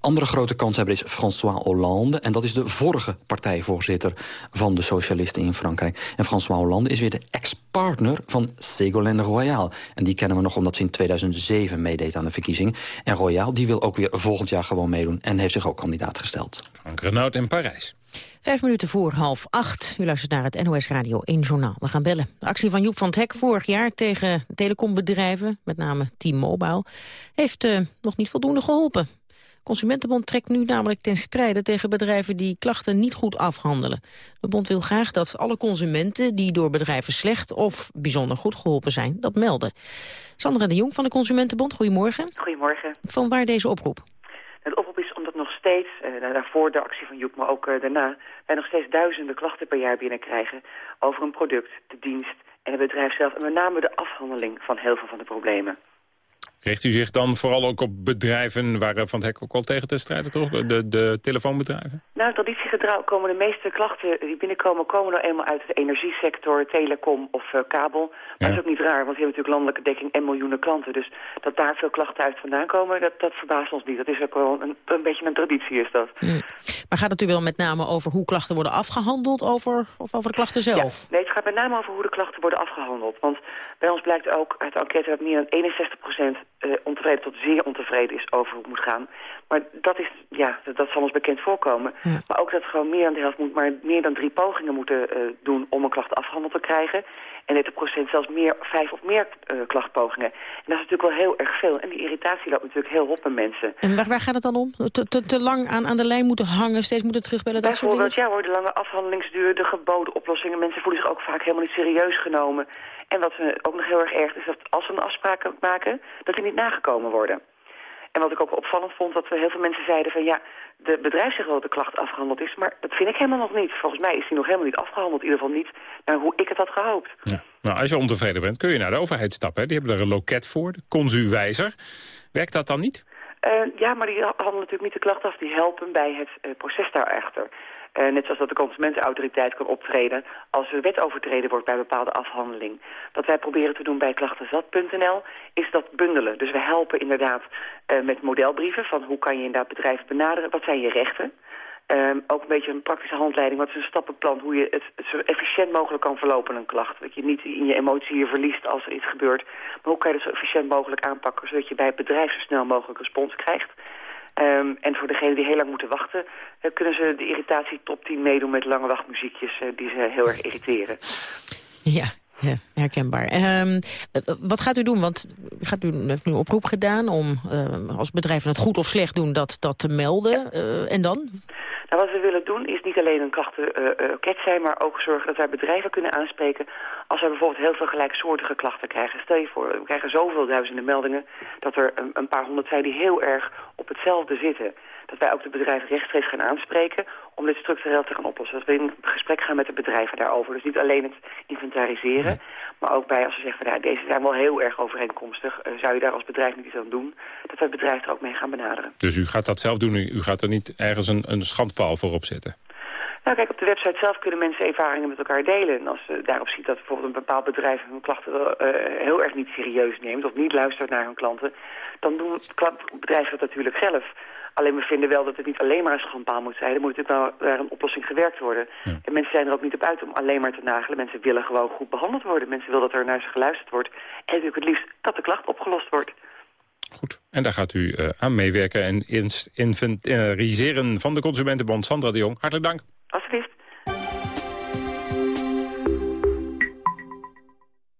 Speaker 20: Andere grote kanshebber is François Hollande. En dat is de vorige partijvoorzitter van de socialisten in Frankrijk. En François Hollande is weer de ex-partner van Ségolène Royal. En die kennen we nog omdat ze in 2007 meedeed aan de verkiezingen. En Royal die wil ook weer volgend jaar gewoon meedoen. En heeft zich ook kandidaat gesteld.
Speaker 8: Frank Renaud in Parijs.
Speaker 6: Vijf minuten voor half acht. U luistert naar het NOS Radio 1 Journaal. We gaan bellen. De actie van Joep van het Hek vorig jaar tegen telecombedrijven, met name T-Mobile, heeft uh, nog niet voldoende geholpen. Consumentenbond trekt nu namelijk ten strijde tegen bedrijven die klachten niet goed afhandelen. De bond wil graag dat alle consumenten die door bedrijven slecht of bijzonder goed geholpen zijn, dat melden. Sandra de Jong van de Consumentenbond, goedemorgen.
Speaker 21: Goedemorgen.
Speaker 6: Van waar deze oproep?
Speaker 21: De oproep is omdat nog steeds, eh, daarvoor de actie van Joep, maar ook eh, daarna, wij nog steeds duizenden klachten per jaar binnenkrijgen over een product, de dienst en het bedrijf zelf. En met name de afhandeling van heel veel van de problemen.
Speaker 8: Richt u zich dan vooral ook op bedrijven waar Van het Hek ook al tegen te strijden, toch? De, de telefoonbedrijven?
Speaker 21: Nou, traditiegetrouw komen de meeste klachten die binnenkomen... komen nou eenmaal uit de energiesector, telecom of uh, kabel. Maar dat is ook niet raar, want we hebben natuurlijk landelijke dekking en miljoenen klanten. Dus dat daar veel klachten uit vandaan komen, dat, dat verbaast ons niet. Dat is ook wel een, een beetje een traditie, is dat.
Speaker 6: Hmm. Maar gaat het u wel met name over hoe klachten worden afgehandeld over, of over de klachten zelf?
Speaker 21: Ja, nee, het gaat met name over hoe de klachten worden afgehandeld. Want bij ons blijkt ook uit de enquête dat meer dan 61 procent uh, ontevreden tot zeer ontevreden is over hoe het moet gaan. Maar dat, is, ja, dat, zal ons bekend voorkomen. Maar ook dat gewoon meer dan de helft moet, maar meer dan drie pogingen moeten uh, doen om een klacht afgehandeld te krijgen. En 30% zelfs meer, vijf of meer uh, klachtpogingen. En dat is natuurlijk wel heel erg veel. En die irritatie loopt natuurlijk heel op bij mensen.
Speaker 6: En waar, waar gaat het dan om? Te, te, te, lang aan, aan de lijn moeten hangen, steeds moeten terugbellen, dat soort dingen?
Speaker 21: ja hoor, de lange afhandelingsduur, de geboden oplossingen. Mensen voelen zich ook vaak helemaal niet serieus genomen. En wat we ook nog heel erg erg is dat als we een afspraak maken, dat die niet nagekomen worden. En wat ik ook opvallend vond, dat we heel veel mensen zeiden van ja, de bedrijf zegt wel dat de klacht afgehandeld is, maar dat vind ik helemaal nog niet. Volgens mij is die nog helemaal niet afgehandeld, in ieder geval niet naar hoe ik het had gehoopt.
Speaker 8: Ja. Nou, als je ontevreden bent, kun je naar de overheid stappen. Hè? Die hebben er een loket voor, de consuwijzer. Werkt dat dan niet?
Speaker 21: Uh, ja, maar die handelen natuurlijk niet de klacht af. Die helpen bij het uh, proces daarachter. Uh, net zoals dat de consumentenautoriteit kan optreden als er wet overtreden wordt bij bepaalde afhandeling. Wat wij proberen te doen bij klachtenzat.nl is dat bundelen. Dus we helpen inderdaad uh, met modelbrieven van hoe kan je inderdaad bedrijven benaderen. Wat zijn je rechten? Um, ook een beetje een praktische handleiding. Wat is een stappenplan hoe je het, zo efficiënt mogelijk kan verlopen, een klacht. Dat je niet in je emotie hier verliest als er iets gebeurt. Maar hoe kan je het zo efficiënt mogelijk aanpakken... zodat je bij het bedrijf zo snel mogelijk respons krijgt. Um, en voor degenen die heel lang moeten wachten... Uh, kunnen ze de irritatie top 10 meedoen met lange wachtmuziekjes... Uh, die ze heel erg irriteren.
Speaker 6: Ja, herkenbaar. Um, wat gaat u doen? Want gaat, u heeft nu een oproep gedaan om als bedrijven het goed of slecht doen dat, dat te melden. En dan?
Speaker 21: Nou, wat we willen doen is niet alleen een klachtenket uh, zijn... maar ook zorgen dat wij bedrijven kunnen aanspreken... als wij bijvoorbeeld heel veel gelijksoortige klachten krijgen. Stel je voor, we krijgen zoveel duizenden meldingen... dat er een, een paar honderd zijn die heel erg op hetzelfde zitten dat wij ook de bedrijven rechtstreeks gaan aanspreken om dit structureel te gaan oplossen. Dat we in gesprek gaan met de bedrijven daarover. Dus niet alleen het inventariseren, maar ook bij als ze zeggen, nou, deze zijn wel heel erg overeenkomstig, uh, zou je daar als bedrijf niet iets aan doen, dat we het bedrijf er ook mee gaan benaderen.
Speaker 8: Dus u gaat dat zelf doen, u gaat er niet ergens een, een schandpaal voor opzetten?
Speaker 21: Nou kijk, op de website zelf kunnen mensen ervaringen met elkaar delen. En als ze daarop ziet dat bijvoorbeeld een bepaald bedrijf hun klachten uh, heel erg niet serieus neemt of niet luistert naar hun klanten, dan doen bedrijven dat natuurlijk zelf. Alleen we vinden wel dat het niet alleen maar een schandpaal moet zijn. Er moet natuurlijk naar een oplossing gewerkt worden. Ja. En mensen zijn er ook niet op uit om alleen maar te nagelen. Mensen willen gewoon goed behandeld worden. Mensen willen dat er naar ze geluisterd wordt. En natuurlijk het liefst dat de klacht opgelost wordt.
Speaker 8: Goed, en daar gaat u uh, aan meewerken en inventariseren van de Consumentenbond. Sandra de Jong, hartelijk dank.
Speaker 21: Alsjeblieft.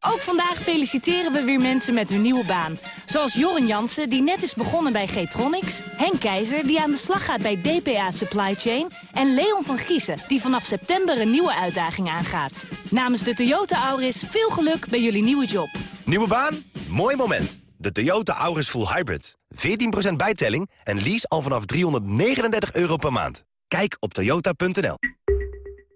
Speaker 22: Ook vandaag feliciteren we weer mensen met hun nieuwe baan. Zoals Joren Jansen, die net is begonnen bij G-Tronics... Henk Keizer, die aan de slag gaat bij DPA Supply Chain... en Leon van Giezen, die vanaf september een nieuwe uitdaging aangaat. Namens de Toyota Auris veel geluk bij jullie nieuwe job.
Speaker 23: Nieuwe baan? Mooi moment. De Toyota Auris Full Hybrid. 14% bijtelling en lease al vanaf 339 euro per maand. Kijk op toyota.nl.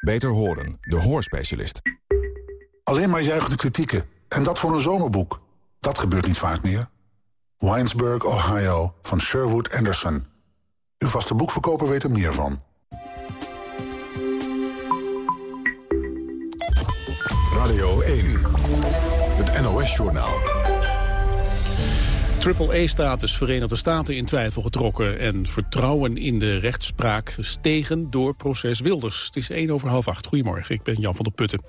Speaker 1: Beter horen, de hoorspecialist.
Speaker 24: Alleen maar juichende kritieken. En dat voor een zomerboek. Dat gebeurt niet vaak meer. Winesburg, Ohio, van Sherwood Anderson. Uw vaste boekverkoper weet er meer van.
Speaker 1: Radio 1, het NOS-journaal.
Speaker 2: Triple-A-status Verenigde Staten in twijfel getrokken... en vertrouwen in de rechtspraak gestegen door proces Wilders. Het is 1 over half acht. Goedemorgen, ik ben Jan van der Putten.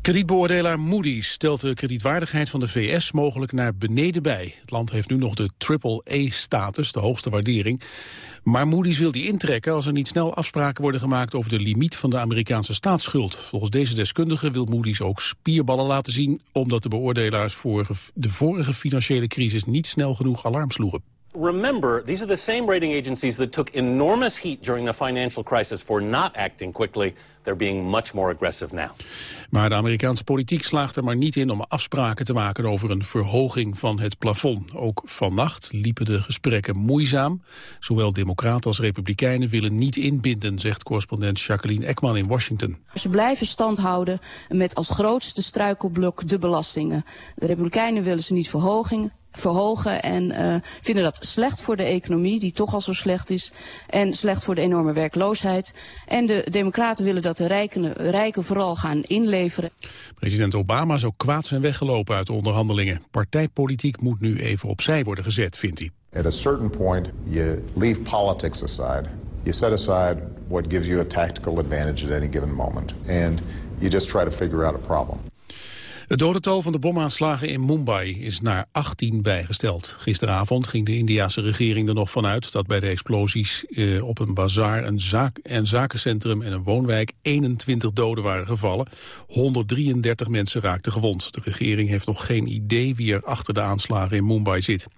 Speaker 2: Kredietbeoordelaar Moody's stelt de kredietwaardigheid van de VS mogelijk naar beneden bij. Het land heeft nu nog de triple-A-status, de hoogste waardering. Maar Moody's wil die intrekken als er niet snel afspraken worden gemaakt over de limiet van de Amerikaanse staatsschuld. Volgens deze deskundige wil Moody's ook spierballen laten zien, omdat de beoordelaars voor de vorige financiële crisis niet snel genoeg alarm sloegen.
Speaker 16: Remember, these are the same rating agencies that took enormous heat during the financial crisis for not acting quickly. They're being much more aggressive now.
Speaker 2: Maar de Amerikaanse politiek slaagt er maar niet in om afspraken te maken over een verhoging van het plafond. Ook vannacht liepen de gesprekken moeizaam. Zowel democraten als republikeinen willen niet inbinden, zegt correspondent Jacqueline Ekman in Washington.
Speaker 25: Ze blijven stand houden met als grootste struikelblok de belastingen. De republikeinen willen ze niet verhoging, verhogen en uh, vinden dat slecht voor de economie, die toch al zo slecht is, en slecht voor de enorme werkloosheid. En de democraten willen dat de rijken, rijken vooral gaan inleveren.
Speaker 2: President Obama zou kwaad zijn weggelopen uit de onderhandelingen. Partijpolitiek moet nu even opzij worden gezet, vindt hij.
Speaker 26: At a certain point, you leave politics aside. You set aside what gives you a tactical advantage at any given moment. And you just try to figure out a problem.
Speaker 2: Het dodental van de bomaanslagen in Mumbai is naar 18 bijgesteld. Gisteravond ging de Indiase regering er nog vanuit dat bij de explosies eh, op een bazaar, een zaak en zakencentrum en een woonwijk 21 doden waren gevallen. 133 mensen raakten gewond. De regering heeft nog geen idee wie er achter de aanslagen in Mumbai zit.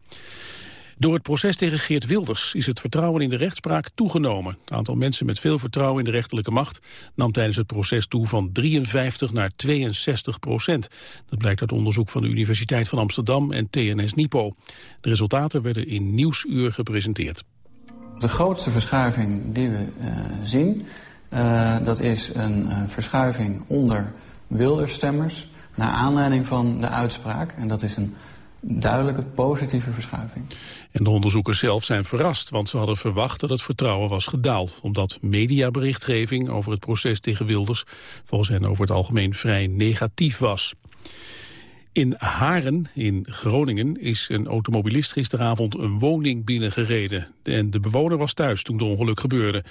Speaker 2: Door het proces tegen Geert Wilders is het vertrouwen in de rechtspraak toegenomen. Het aantal mensen met veel vertrouwen in de rechterlijke macht nam tijdens het proces toe van 53 naar 62 procent. Dat blijkt uit onderzoek van de Universiteit van Amsterdam en TNS Nipo. De resultaten werden in Nieuwsuur gepresenteerd.
Speaker 27: De grootste verschuiving die we uh, zien, uh, dat is een uh, verschuiving onder Wildersstemmers... naar aanleiding van de uitspraak. En dat is een duidelijke positieve verschuiving.
Speaker 2: En de onderzoekers zelf zijn verrast, want ze hadden verwacht dat het vertrouwen was gedaald. Omdat mediaberichtgeving over het proces tegen Wilders volgens hen over het algemeen vrij negatief was. In Haren, in Groningen, is een automobilist gisteravond een woning binnengereden. En de bewoner was thuis toen het ongeluk gebeurde.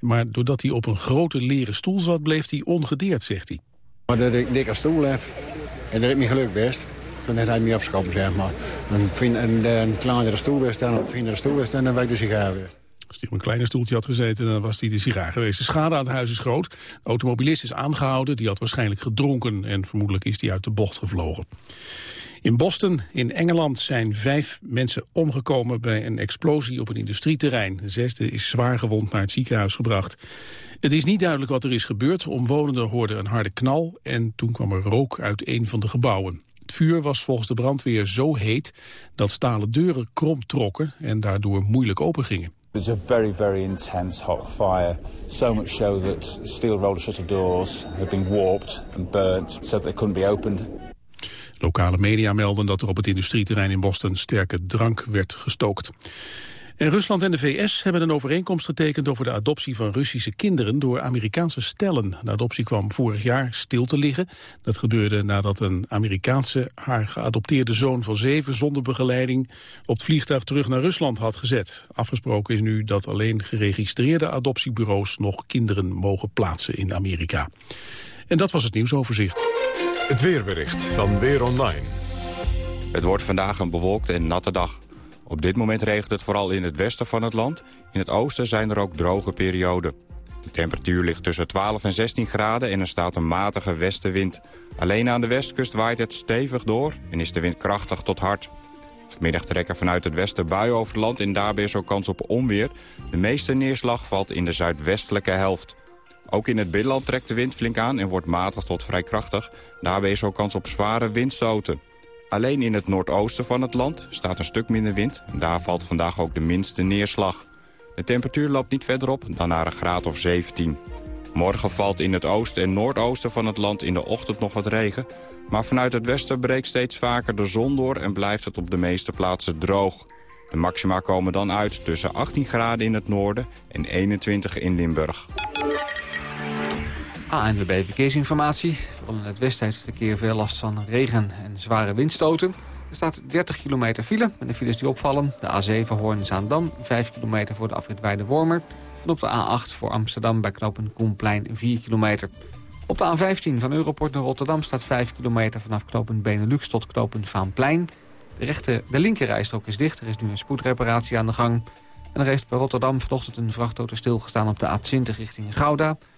Speaker 2: Maar doordat hij op een grote leren stoel zat, bleef hij ongedeerd, zegt hij.
Speaker 28: Maar dat ik dikke stoel heb, en dat is mijn geluk best heeft hij me afgekomen, zeg maar. En een, een kleinere stoel was of een stoel was dan, dan werd de sigaar geweest.
Speaker 2: Als hij op een kleiner stoeltje had gezeten, dan was hij de sigaar geweest. De schade aan het huis is groot. De automobilist is aangehouden, die had waarschijnlijk gedronken... en vermoedelijk is hij uit de bocht gevlogen. In Boston, in Engeland, zijn vijf mensen omgekomen bij een explosie op een industrieterrein. De zesde is zwaar gewond naar het ziekenhuis gebracht. Het is niet duidelijk wat er is gebeurd. Omwonenden hoorden een harde knal en toen kwam er rook uit een van de gebouwen. Het vuur was volgens de brandweer zo heet dat stalen deuren krom trokken en daardoor moeilijk opengingen.
Speaker 27: It's a very, very intense hot fire. So much so that steel roller shutter doors have been warped and burnt so that they couldn't be opened.
Speaker 2: Lokale media melden dat er op het industrieterrein in Boston sterke drank werd gestookt. En Rusland en de VS hebben een overeenkomst getekend over de adoptie van Russische kinderen door Amerikaanse stellen. De adoptie kwam vorig jaar stil te liggen. Dat gebeurde nadat een Amerikaanse haar geadopteerde zoon van zeven zonder begeleiding op het vliegtuig terug naar Rusland had gezet. Afgesproken is nu dat alleen geregistreerde adoptiebureaus nog kinderen mogen plaatsen in Amerika. En dat was het nieuwsoverzicht.
Speaker 1: Het weerbericht van Weer Online.
Speaker 29: Het wordt vandaag een bewolkte en natte dag. Op dit moment regent het vooral in het westen van het land. In het oosten zijn er ook droge perioden. De temperatuur ligt tussen 12 en 16 graden en er staat een matige westenwind. Alleen aan de westkust waait het stevig door en is de wind krachtig tot hard. Vanmiddag trekken vanuit het westen buien over het land en daarbij is ook kans op onweer. De meeste neerslag valt in de zuidwestelijke helft. Ook in het binnenland trekt de wind flink aan en wordt matig tot vrij krachtig. Daarbij is ook kans op zware windstoten. Alleen in het noordoosten van het land staat een stuk minder wind. Daar valt vandaag ook de minste neerslag. De temperatuur loopt niet verder op dan naar een graad of 17. Morgen valt in het oosten en noordoosten van het land in de ochtend nog wat regen. Maar vanuit het westen breekt steeds vaker de zon door en blijft het op de meeste plaatsen droog. De maxima komen dan uit tussen 18 graden in het noorden en 21 in Limburg.
Speaker 3: ANWB Verkeersinformatie. Vooral in het westen verkeer veel last van regen en zware windstoten. Er staat 30 kilometer file met de files die opvallen. De A7 Hoorn-Zaandam, 5 kilometer voor de afrit Weide-Wormer. En op de A8 voor Amsterdam bij knopen Koenplein 4 kilometer. Op de A15 van Europort naar Rotterdam staat 5 kilometer vanaf knopen Benelux tot knopen Vaanplein. De, rechte, de linkerrijstrook is dicht, er is nu een spoedreparatie aan de gang. En er heeft bij Rotterdam vanochtend een vrachtauto stilgestaan op de A20 richting Gouda.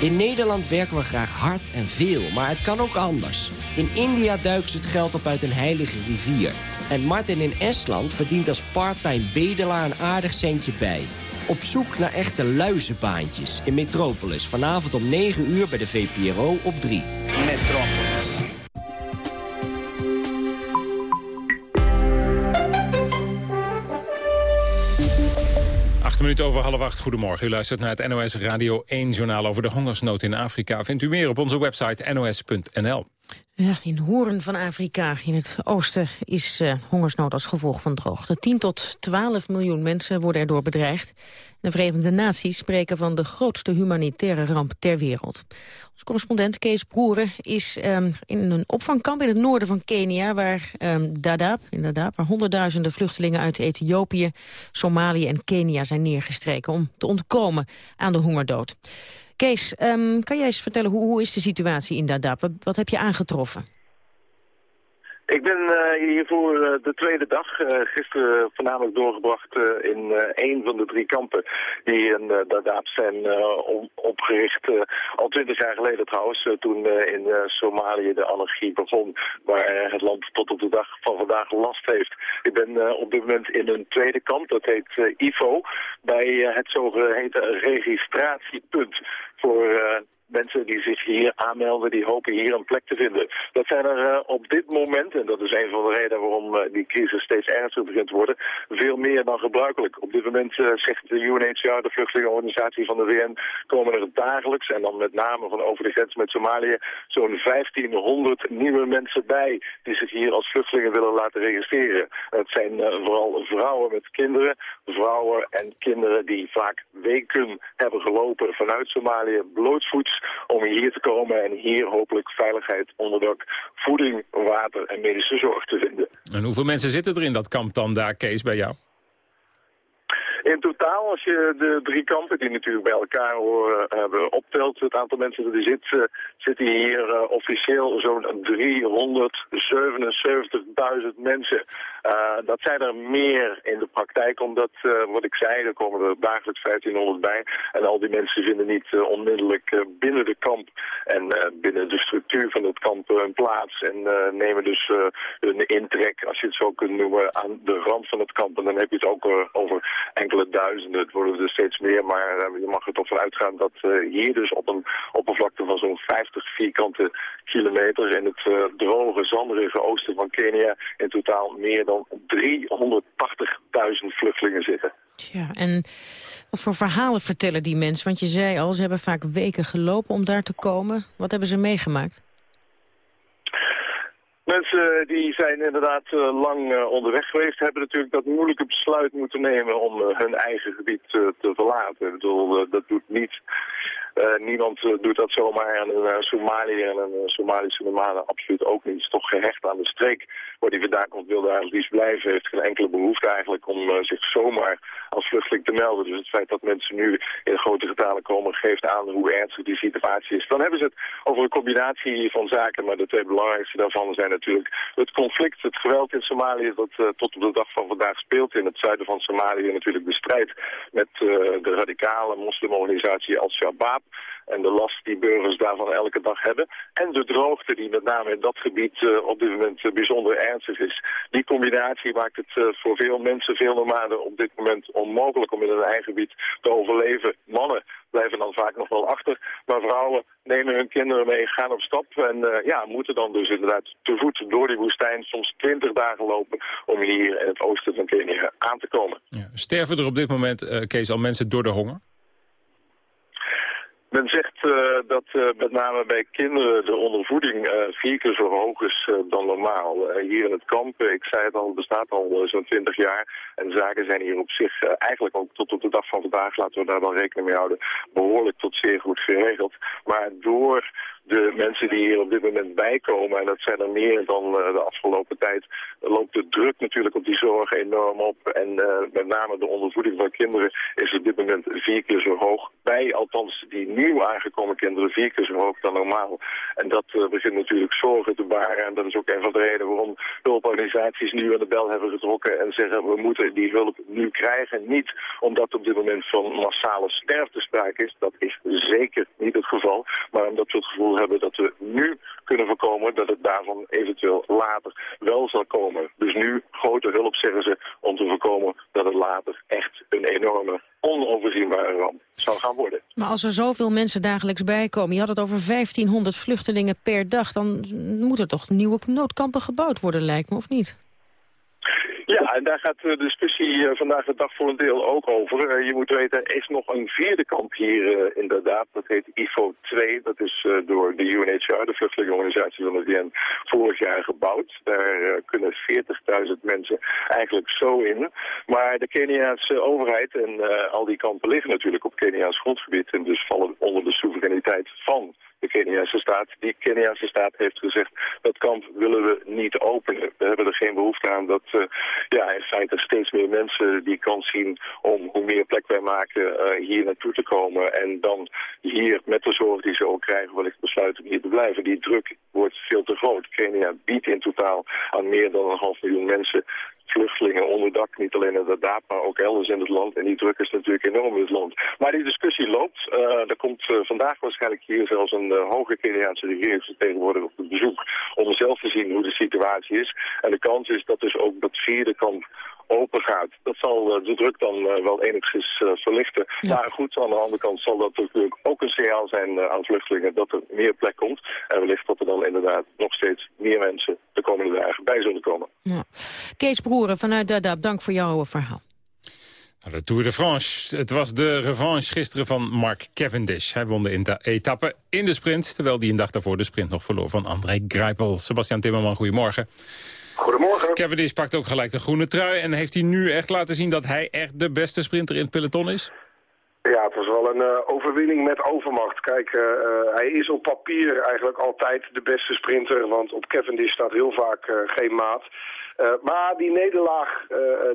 Speaker 30: In Nederland werken we graag hard en veel, maar het kan ook anders. In India duiken ze het geld op uit een heilige rivier. En Martin in Estland verdient als parttime bedelaar een aardig centje bij. Op zoek naar echte luizenbaantjes in Metropolis. Vanavond om 9 uur bij de VPRO op 3. Metropolis.
Speaker 8: Acht minuten over half acht. Goedemorgen. U luistert naar het NOS Radio 1-journaal over de hongersnood in Afrika. Vindt u meer op onze website nos.nl.
Speaker 6: Ja, in Hoorn van Afrika, in het oosten, is uh, hongersnood als gevolg van droogte. 10 tot 12 miljoen mensen worden erdoor bedreigd. De Verenigde Naties spreken van de grootste humanitaire ramp ter wereld. Onze correspondent Kees Broeren is um, in een opvangkamp in het noorden van Kenia... waar um, Dadaab, in Dadaab, waar honderdduizenden vluchtelingen uit Ethiopië, Somalië en Kenia zijn neergestreken... om te ontkomen aan de hongerdood. Kees, um, kan jij eens vertellen hoe, hoe is de situatie in Dadaab? Wat heb je aangetroffen?
Speaker 31: Ik ben uh, hier voor uh, de tweede dag, uh, gisteren voornamelijk doorgebracht in een van de drie kampen die in Dadaab zijn opgericht. al twintig jaar geleden trouwens, toen in Somalië de anarchie begon, waar het land tot op de dag van vandaag last heeft. Ik ben op dit moment in een tweede kamp, dat heet IFO, bij het zogeheten registratiepunt voor mensen die zich hier aanmelden, die hopen hier een plek te vinden. Dat zijn er uh, op dit moment, en dat is een van de redenen waarom uh, die crisis steeds ernstiger begint te worden, veel meer dan gebruikelijk. Op dit moment uh, zegt de UNHCR, de vluchtelingenorganisatie van de VN, komen er dagelijks, en dan met name van over de grens met Somalië, zo'n 1500 nieuwe mensen bij die zich hier als vluchtelingen willen laten registreren. Het zijn vooral vrouwen met kinderen, vrouwen en kinderen die vaak weken hebben gelopen vanuit Somalië, blootvoets om hier te komen en hier hopelijk veiligheid, onderdak, voeding, water en medische zorg te vinden.
Speaker 8: En hoeveel mensen zitten er in dat kamp dan daar, Kees, bij jou?
Speaker 31: In totaal, als je de drie kampen die natuurlijk bij elkaar horen hebben optelt, het aantal mensen dat er zit, uh, zitten hier uh, officieel zo'n 377.000 mensen. Uh, dat zijn er meer in de praktijk, omdat, wat ik zei, er komen er dagelijks 1500 bij. En al die mensen vinden niet onmiddellijk binnen de kamp en binnen de structuur van het kamp een plaats. En nemen dus hun intrek, als je het zo kunt noemen, aan de rand van het kamp. En dan heb je het ook over enkele duizenden. Het worden er steeds meer, maar je mag er toch van uitgaan dat hier dus op een oppervlakte van zo'n 50 vierkante kilometer in het droge, zanderige oosten van Kenia in totaal meer dan 380.000 vluchtelingen zitten.
Speaker 6: Ja, en wat voor verhalen vertellen die mensen? Want je zei al, ze hebben vaak weken gelopen om daar te komen. Wat hebben ze meegemaakt?
Speaker 31: Mensen die zijn inderdaad uh, lang uh, onderweg geweest, hebben natuurlijk dat moeilijke besluit moeten nemen om uh, hun eigen gebied te verlaten. Ik bedoel, dat doet niet niemand uh, doet dat zomaar en een uh, Somalië en een Somalische normale absoluut ook niet. Is toch gehecht aan de streek waar die vandaan komt, wil daar liefst blijven. Heeft geen enkele behoefte eigenlijk om zich zomaar als vluchteling te melden. Dus het feit dat mensen nu in grote getalen komen geeft aan hoe ernstig die situatie is. Dan hebben ze het over een combinatie van zaken, maar de twee belangrijkste daarvan zijn natuurlijk het conflict, het geweld in Somalië dat tot op de dag van vandaag speelt in het zuiden van Somalië. Natuurlijk de strijd met de radicale moslimorganisatie Al-Shabaab en de last die burgers daarvan elke dag hebben. En de droogte die met name in dat gebied uh, op dit moment uh, bijzonder ernstig is. Die combinatie maakt het uh, voor veel mensen, veel nomaden op dit moment onmogelijk om in hun eigen gebied te overleven. Mannen blijven dan vaak nog wel achter, maar vrouwen nemen hun kinderen mee, gaan op stap en ja, moeten dan dus inderdaad te voet door die woestijn soms twintig dagen lopen om hier in het oosten van Kenia aan te komen.
Speaker 8: Ja, sterven er op dit moment, Kees, al mensen door de honger?
Speaker 31: Men zegt uh, dat uh, met name bij kinderen de ondervoeding uh, vier keer zo hoog is dan normaal. hier in het kamp, ik zei het al, bestaat al zo'n twintig jaar. En zaken zijn hier op zich eigenlijk ook tot op de dag van vandaag, laten we daar wel rekening mee houden, behoorlijk tot zeer goed geregeld. Maar door de mensen die hier op dit moment bijkomen, en dat zijn er meer dan uh, de afgelopen tijd, loopt de druk natuurlijk op die zorg enorm op. En uh, met name de ondervoeding van kinderen is op dit moment vier keer zo hoog. Bij althans die nieuw aangekomen kinderen vier keer zo hoog dan normaal. En dat uh, begint natuurlijk zorgen te baren. En dat is ook een van de redenen waarom hulporganisaties nu aan de bel hebben getrokken en zeggen we moeten die hulp nu krijgen. Niet omdat op dit moment van massale sterfte sprake is, dat is zeker niet het geval, maar omdat we het gevoel hebben dat we nu kunnen voorkomen dat het daarvan eventueel later wel zal komen. Dus nu grote hulp, zeggen ze, om te voorkomen dat het later echt een enorme, onoverzienbare ramp zou gaan worden.
Speaker 6: Maar als er zoveel mensen dagelijks bijkomen, je had het over 1500 vluchtelingen per dag, dan moeten toch nieuwe noodkampen gebouwd worden, lijkt me, of niet?
Speaker 31: Ja, en daar gaat de discussie vandaag de dag voor een deel ook over. je moet weten, er is nog een vierde kamp hier inderdaad. Dat heet IFO 2. Dat is door de UNHCR, de vluchtelingenorganisatie van de VN, vorig jaar gebouwd. Daar kunnen 40.000 mensen eigenlijk zo in. Maar de Keniaanse overheid en al die kampen liggen natuurlijk op Keniaans grondgebied. En dus vallen onder de soevereiniteit van de Keniaanse staat. Die Keniaanse staat heeft gezegd, dat kamp willen we niet openen. We hebben er geen behoefte aan dat uh, ja, in feite steeds meer mensen die kans zien om hoe meer plek wij maken uh, hier naartoe te komen. En dan hier met de zorg die ze ook krijgen wellicht besluiten om hier te blijven. Die druk wordt veel te groot. Kenia biedt in totaal aan meer dan een half miljoen mensen vluchtelingen onderdak, niet alleen in maar ook elders in het land. En die druk is natuurlijk enorm in het land. Maar die discussie loopt. Uh, er komt uh, vandaag waarschijnlijk hier zelfs een uh, hoge Keniaanse regeringsvertegenwoordiger op bezoek om zelf te zien hoe de situatie is. En de kans is dat dus ook dat vierde kamp open gaat. Dat zal de druk dan wel enigszins verlichten. Ja. Maar goed, aan de andere kant zal dat natuurlijk ook een signaal zijn aan vluchtelingen dat er meer plek komt. En wellicht dat er dan inderdaad nog steeds meer mensen de komende dagen bij zullen komen.
Speaker 6: Ja. Kees Broeren vanuit Dadaab, dank voor jouw verhaal.
Speaker 8: De Tour de France. Het was de revanche gisteren van Mark Cavendish. Hij won de etappe in de sprint, terwijl hij een dag daarvoor de sprint nog verloor van André Greipel. Sebastian Timmerman, goedemorgen.
Speaker 32: Goedemorgen.
Speaker 8: Cavendish pakt ook gelijk de groene trui en heeft hij nu echt laten zien dat hij echt de beste sprinter in het peloton is?
Speaker 32: Ja, het was wel een uh, overwinning met overmacht. Kijk, uh, uh, hij is op papier eigenlijk altijd de beste sprinter, want op Cavendish staat heel vaak geen maat. maar die nederlaag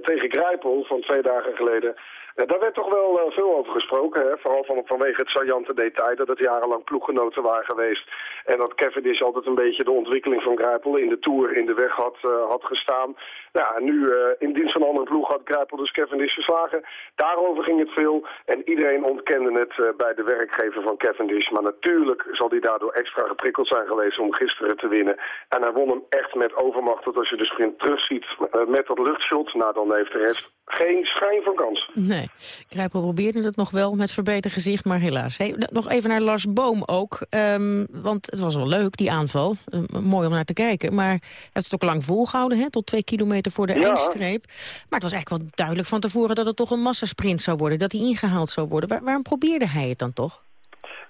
Speaker 32: tegen Grijpel van twee dagen geleden Daar werd toch wel uh, veel over gesproken, hè? vooral van, vanwege het saillante detail dat het jarenlang ploeggenoten waren geweest. En dat Cavendish altijd een beetje de ontwikkeling van Grijpel in de Tour in de weg had, uh, had gestaan. Ja, en nu uh, in dienst van een andere ploeg had Grijpel dus Cavendish verslagen. Daarover ging het veel en iedereen ontkende het bij de werkgever van Cavendish. Maar natuurlijk zal hij daardoor extra geprikkeld zijn geweest om gisteren te winnen. En hij won hem echt met overmacht. Dat als je de sprint terugziet met dat luchtshot, nou dan heeft de rest geen schijn van kans.
Speaker 6: Nee, Grijpel probeerde het nog wel met verbeterd gezicht, maar helaas. Hey, nog even naar Lars Boom ook, um, want het was wel leuk, die aanval. Uh, mooi om naar te kijken, maar het is toch lang volgehouden, hè, tot twee kilometer voor de ja. eindstreep. Maar het was eigenlijk wel duidelijk van tevoren dat het toch een massasprint zou worden, dat hij ingehaald zou worden. Waar, waarom probeerde hij het dan toch?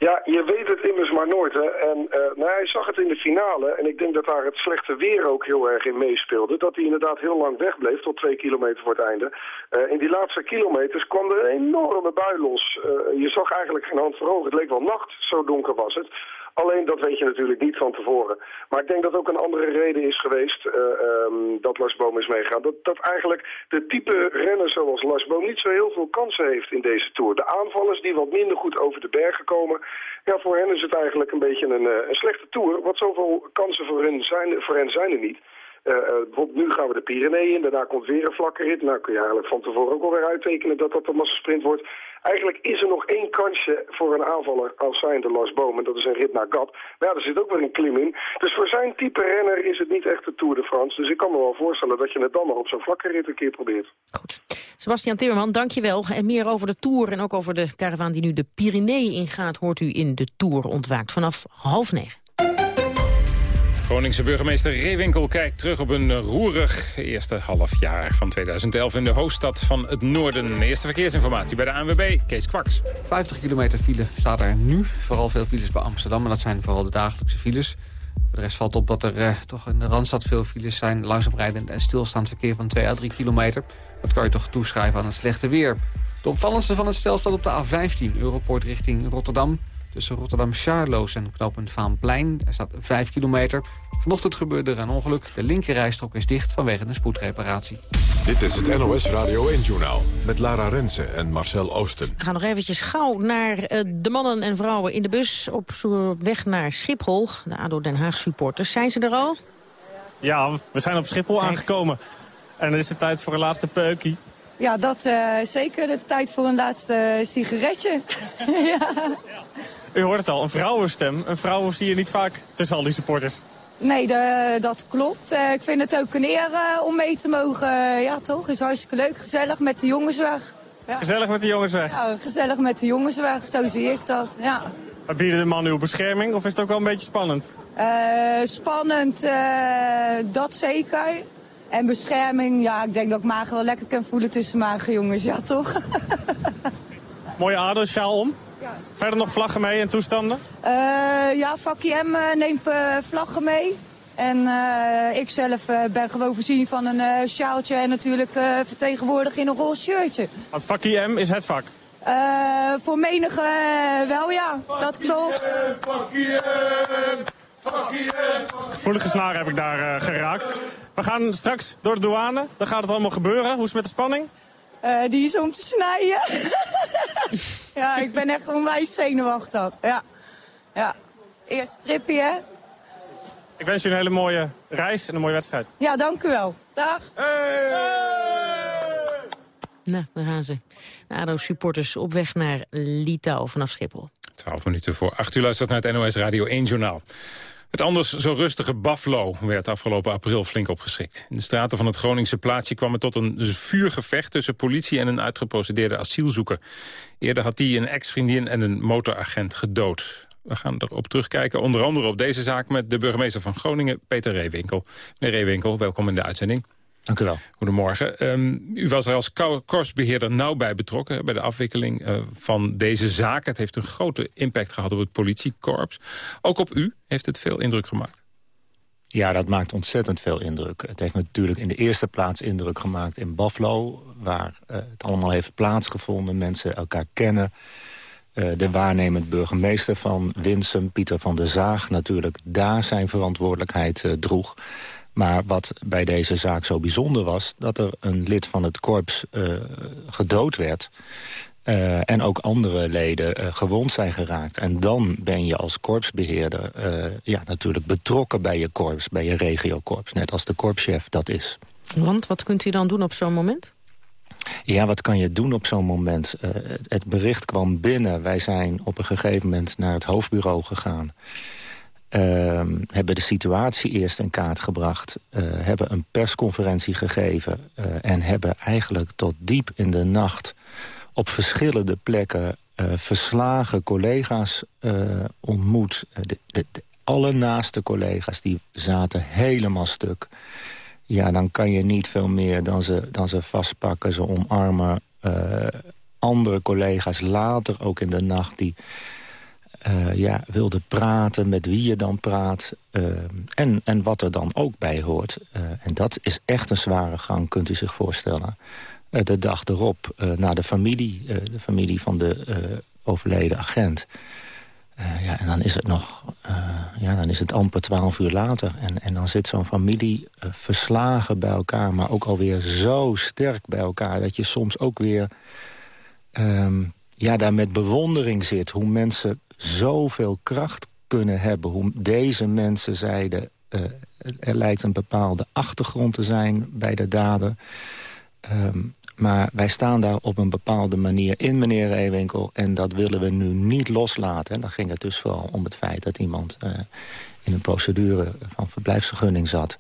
Speaker 32: Ja, je weet het immers maar nooit. Hè. En uh, nou, hij zag het in de finale. En ik denk dat daar het slechte weer ook heel erg in meespeelde. Dat hij inderdaad heel lang wegbleef, tot twee kilometer voor het einde. Uh, in die laatste kilometers kwam er een enorme bui los. Uh, je zag eigenlijk geen hand voor ogen. Het leek wel nacht, zo donker was het. Alleen dat weet je natuurlijk niet van tevoren. Maar ik denk dat ook een andere reden is geweest uh, um, dat Lars Boom is meegegaan. Dat, dat eigenlijk de type renner zoals Lars Boom niet zo heel veel kansen heeft in deze Tour. De aanvallers die wat minder goed over de bergen komen. Ja, voor hen is het eigenlijk een beetje een, een slechte Tour. Wat zoveel kansen voor hen zijn, voor hen zijn er niet. Uh, uh, nu gaan we de Pyreneeën in, daarna komt weer een vlakke rit. Nou kun je eigenlijk van tevoren ook alweer uittekenen dat dat een massasprint wordt. Eigenlijk is er nog één kansje voor een aanvaller als zijnde Lars Boom. En dat is een rit naar Gap. Maar ja, er zit ook weer een klim in. Dus voor zijn type renner is het niet echt de Tour de France. Dus ik kan me wel voorstellen dat je het dan nog op zo'n vlakke rit een keer probeert.
Speaker 6: Goed. Sebastian Timmerman, dankjewel. En meer over de Tour en ook over de caravan die nu de Pyreneeën ingaat... hoort u in de Tour ontwaakt vanaf half negen.
Speaker 8: Groningse burgemeester Reewinkel kijkt terug op een roerig eerste halfjaar van 2011 in de hoofdstad van het noorden. Eerste verkeersinformatie bij de ANWB, Kees Kwaks.
Speaker 3: 50 kilometer file staat er nu. Vooral veel files bij Amsterdam, maar dat zijn vooral de dagelijkse files. Voor de rest valt op dat er eh, toch in de Randstad veel files zijn. Langzaam rijdend en stilstaand verkeer van 2 à 3 kilometer. Dat kan je toch toeschrijven aan het slechte weer. De opvallendste van het stel staat op de A15, Europoort richting Rotterdam. Tussen Rotterdam-Charloes en knooppunt Vaanplein. Er staat 5 kilometer. Vanochtend gebeurde er een ongeluk. De linkerrijstrook is dicht vanwege een spoedreparatie.
Speaker 1: Dit is het NOS Radio 1-journaal met Lara Rensen en Marcel Oosten.
Speaker 6: We gaan nog eventjes gauw naar uh, de mannen en vrouwen in de bus... op weg naar Schiphol, de ADO Den Haag supporters. Zijn ze er al?
Speaker 10: Ja, we zijn op Schiphol Kijk. aangekomen. En dan is het tijd voor een laatste peukie.
Speaker 33: Ja, dat uh, zeker de tijd voor een laatste sigaretje. ja.
Speaker 10: U hoort het al, een vrouwenstem. Een vrouw zie je niet vaak tussen al die supporters.
Speaker 33: Nee, de, dat klopt. Uh, ik vind het ook een eer uh, om mee te mogen. Uh, ja, toch? Is hartstikke leuk. Gezellig met de jongensweg.
Speaker 10: Ja. Gezellig met de jongensweg?
Speaker 33: Ja, gezellig met de jongensweg. Zo zie ik dat, ja.
Speaker 10: Maar bieden de mannen uw bescherming of is het ook wel een beetje spannend?
Speaker 33: spannend, dat zeker. En bescherming, ja, ik denk dat ik magen wel lekker kan voelen tussen magen jongens. Ja, toch?
Speaker 10: Mooie ADO-sjaal om? Verder nog vlaggen mee en toestanden?
Speaker 33: Uh, ja, Vakkie M neemt uh, vlaggen mee. En uh, ik zelf ben gewoon voorzien van een sjaaltje en natuurlijk vertegenwoordig in een roze shirtje.
Speaker 10: Want Vakkie M is het vak?
Speaker 33: voor menige wel, ja. Dat klopt. Vakkie
Speaker 10: M! Gevoelige snaar heb ik daar geraakt. We gaan straks door de douane. Dan gaat het allemaal gebeuren. Hoe is het met de spanning?
Speaker 33: Uh, die is om te snijden. ja, ik ben echt onwijs zenuwachtig. Ja. ja. Eerst tripje, hè?
Speaker 10: Ik wens je een hele mooie reis en een mooie wedstrijd.
Speaker 33: Ja, dank u wel. Dag. Hey!
Speaker 6: Nou, daar gaan ze. ADO-supporters op weg naar Litouw vanaf Schiphol.
Speaker 8: 12 minuten voor 8 uur luistert naar het NOS Radio 1 Journaal. Het anders zo rustige Buffalo werd afgelopen april flink opgeschrikt. In de straten van het Groningse plaatsje kwam het tot een vuurgevecht... tussen politie en een uitgeprocedeerde asielzoeker. Eerder had hij een ex-vriendin en een motoragent gedood. We gaan erop terugkijken, onder andere op deze zaak... met de burgemeester van Groningen, Peter Reewinkel. Meneer Reewinkel, welkom in de uitzending.
Speaker 34: Dank u wel.
Speaker 8: Goedemorgen. Um, u was er als korpsbeheerder nauw bij betrokken... bij de afwikkeling uh, van deze zaak. Het heeft een grote impact gehad op het politiekorps. Ook op u heeft het veel indruk gemaakt.
Speaker 34: Ja, dat maakt ontzettend veel indruk. Het heeft natuurlijk in de eerste plaats indruk gemaakt in Buffalo... waar uh, het allemaal heeft plaatsgevonden, mensen elkaar kennen... Uh, de waarnemend burgemeester van Winsum, Pieter van der Zaag... natuurlijk daar zijn verantwoordelijkheid droeg... Maar wat bij deze zaak zo bijzonder was... dat er een lid van het korps uh, gedood werd... Uh, en ook andere leden uh, gewond zijn geraakt. En dan ben je als korpsbeheerder ja, natuurlijk betrokken bij je korps, bij je regiokorps. Net als de korpschef dat is.
Speaker 6: Want wat kunt u dan doen op zo'n moment?
Speaker 34: Ja, wat kan je doen op zo'n moment? het bericht kwam binnen. Wij zijn op een gegeven moment naar het hoofdbureau gegaan. Ehm, hebben de situatie eerst in kaart gebracht. hebben een persconferentie gegeven. en hebben eigenlijk tot diep in de nacht op verschillende plekken uh, verslagen collega's ontmoet. Eh, de, de, alle naaste collega's die zaten helemaal stuk. Ja, dan kan je niet veel meer dan ze, dan ze vastpakken, ze omarmen. Andere collega's later, ook in de nacht, die ja, wilden praten, met wie je dan praat. en, en wat er dan ook bij hoort. en dat is echt een zware gang, kunt u zich voorstellen. Eh, de dag erop eh, naar de familie, eh, de familie van de overleden agent. ja, en dan is het nog, ja, dan is het amper twaalf uur later. En, en dan zit zo'n familie verslagen bij elkaar, maar ook alweer zo sterk bij elkaar... dat je soms ook weer um, ja, daar met bewondering zit. Hoe mensen zoveel kracht kunnen hebben. Hoe deze mensen zeiden, er lijkt een bepaalde achtergrond te zijn bij de daden... Um, maar wij staan daar op een bepaalde manier in, meneer Ewinkel. En dat willen we nu niet loslaten. En dan ging het dus vooral om het feit dat iemand uh, in een procedure van verblijfsvergunning zat.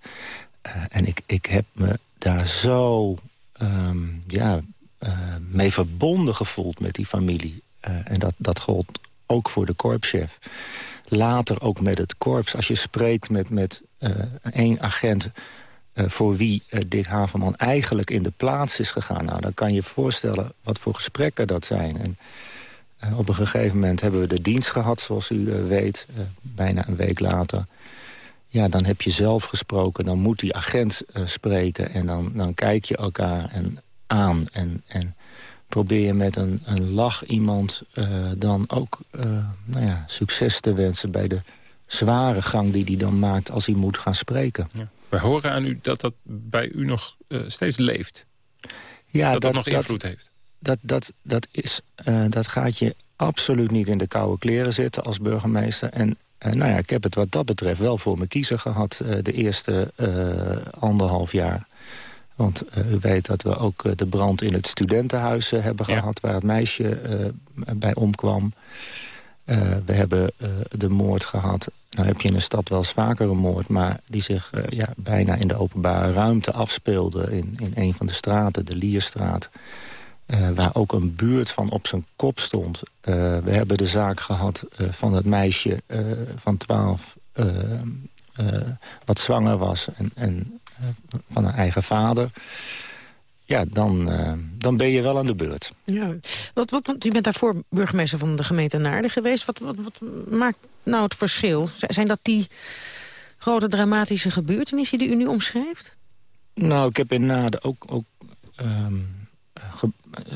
Speaker 34: Uh, en ik, ik heb me daar zo um, ja, mee verbonden gevoeld met die familie. en dat, dat gold ook voor de korpschef. Later ook met het korps. Als je spreekt met, met één agent uh, voor wie uh, Dick Haverman eigenlijk in de plaats is gegaan. Nou, dan kan je je voorstellen wat voor gesprekken dat zijn. En op een gegeven moment hebben we de dienst gehad, zoals u weet, bijna een week later. Ja, dan heb je zelf gesproken, dan moet die agent spreken... en dan, dan kijk je elkaar en, aan en, en probeer je met een, een lach iemand dan ook nou ja, succes te wensen... bij de zware gang die hij dan maakt als hij moet gaan spreken.
Speaker 8: Ja. We horen aan u dat dat bij u nog uh, steeds leeft.
Speaker 34: Ja,
Speaker 8: dat dat, nog invloed heeft.
Speaker 34: Dat, dat, dat, is, dat gaat je absoluut niet in de koude kleren zitten als burgemeester. En nou ja, ik heb het wat dat betreft wel voor me kiezen gehad de eerste anderhalf jaar. Want u weet dat we ook de brand in het studentenhuis hebben ja. gehad... waar het meisje bij omkwam. we hebben de moord gehad nou heb je in een stad wel eens vaker een moord... maar die zich uh, ja, bijna in de openbare ruimte afspeelde... in, in een van de straten, de Lierstraat... Uh, waar ook een buurt van op zijn kop stond. Uh, we hebben de zaak gehad van het meisje van 12... wat zwanger was en, en van haar eigen vader ja, dan, uh, dan ben je wel aan de beurt.
Speaker 6: Ja. Wat, wat, want u bent daarvoor burgemeester van de gemeente Naarden geweest. Wat, wat, wat maakt nou het verschil? Zijn dat die grote dramatische gebeurtenissen die u nu omschrijft?
Speaker 34: Nou, ik heb in Naarden ook, ook um, ge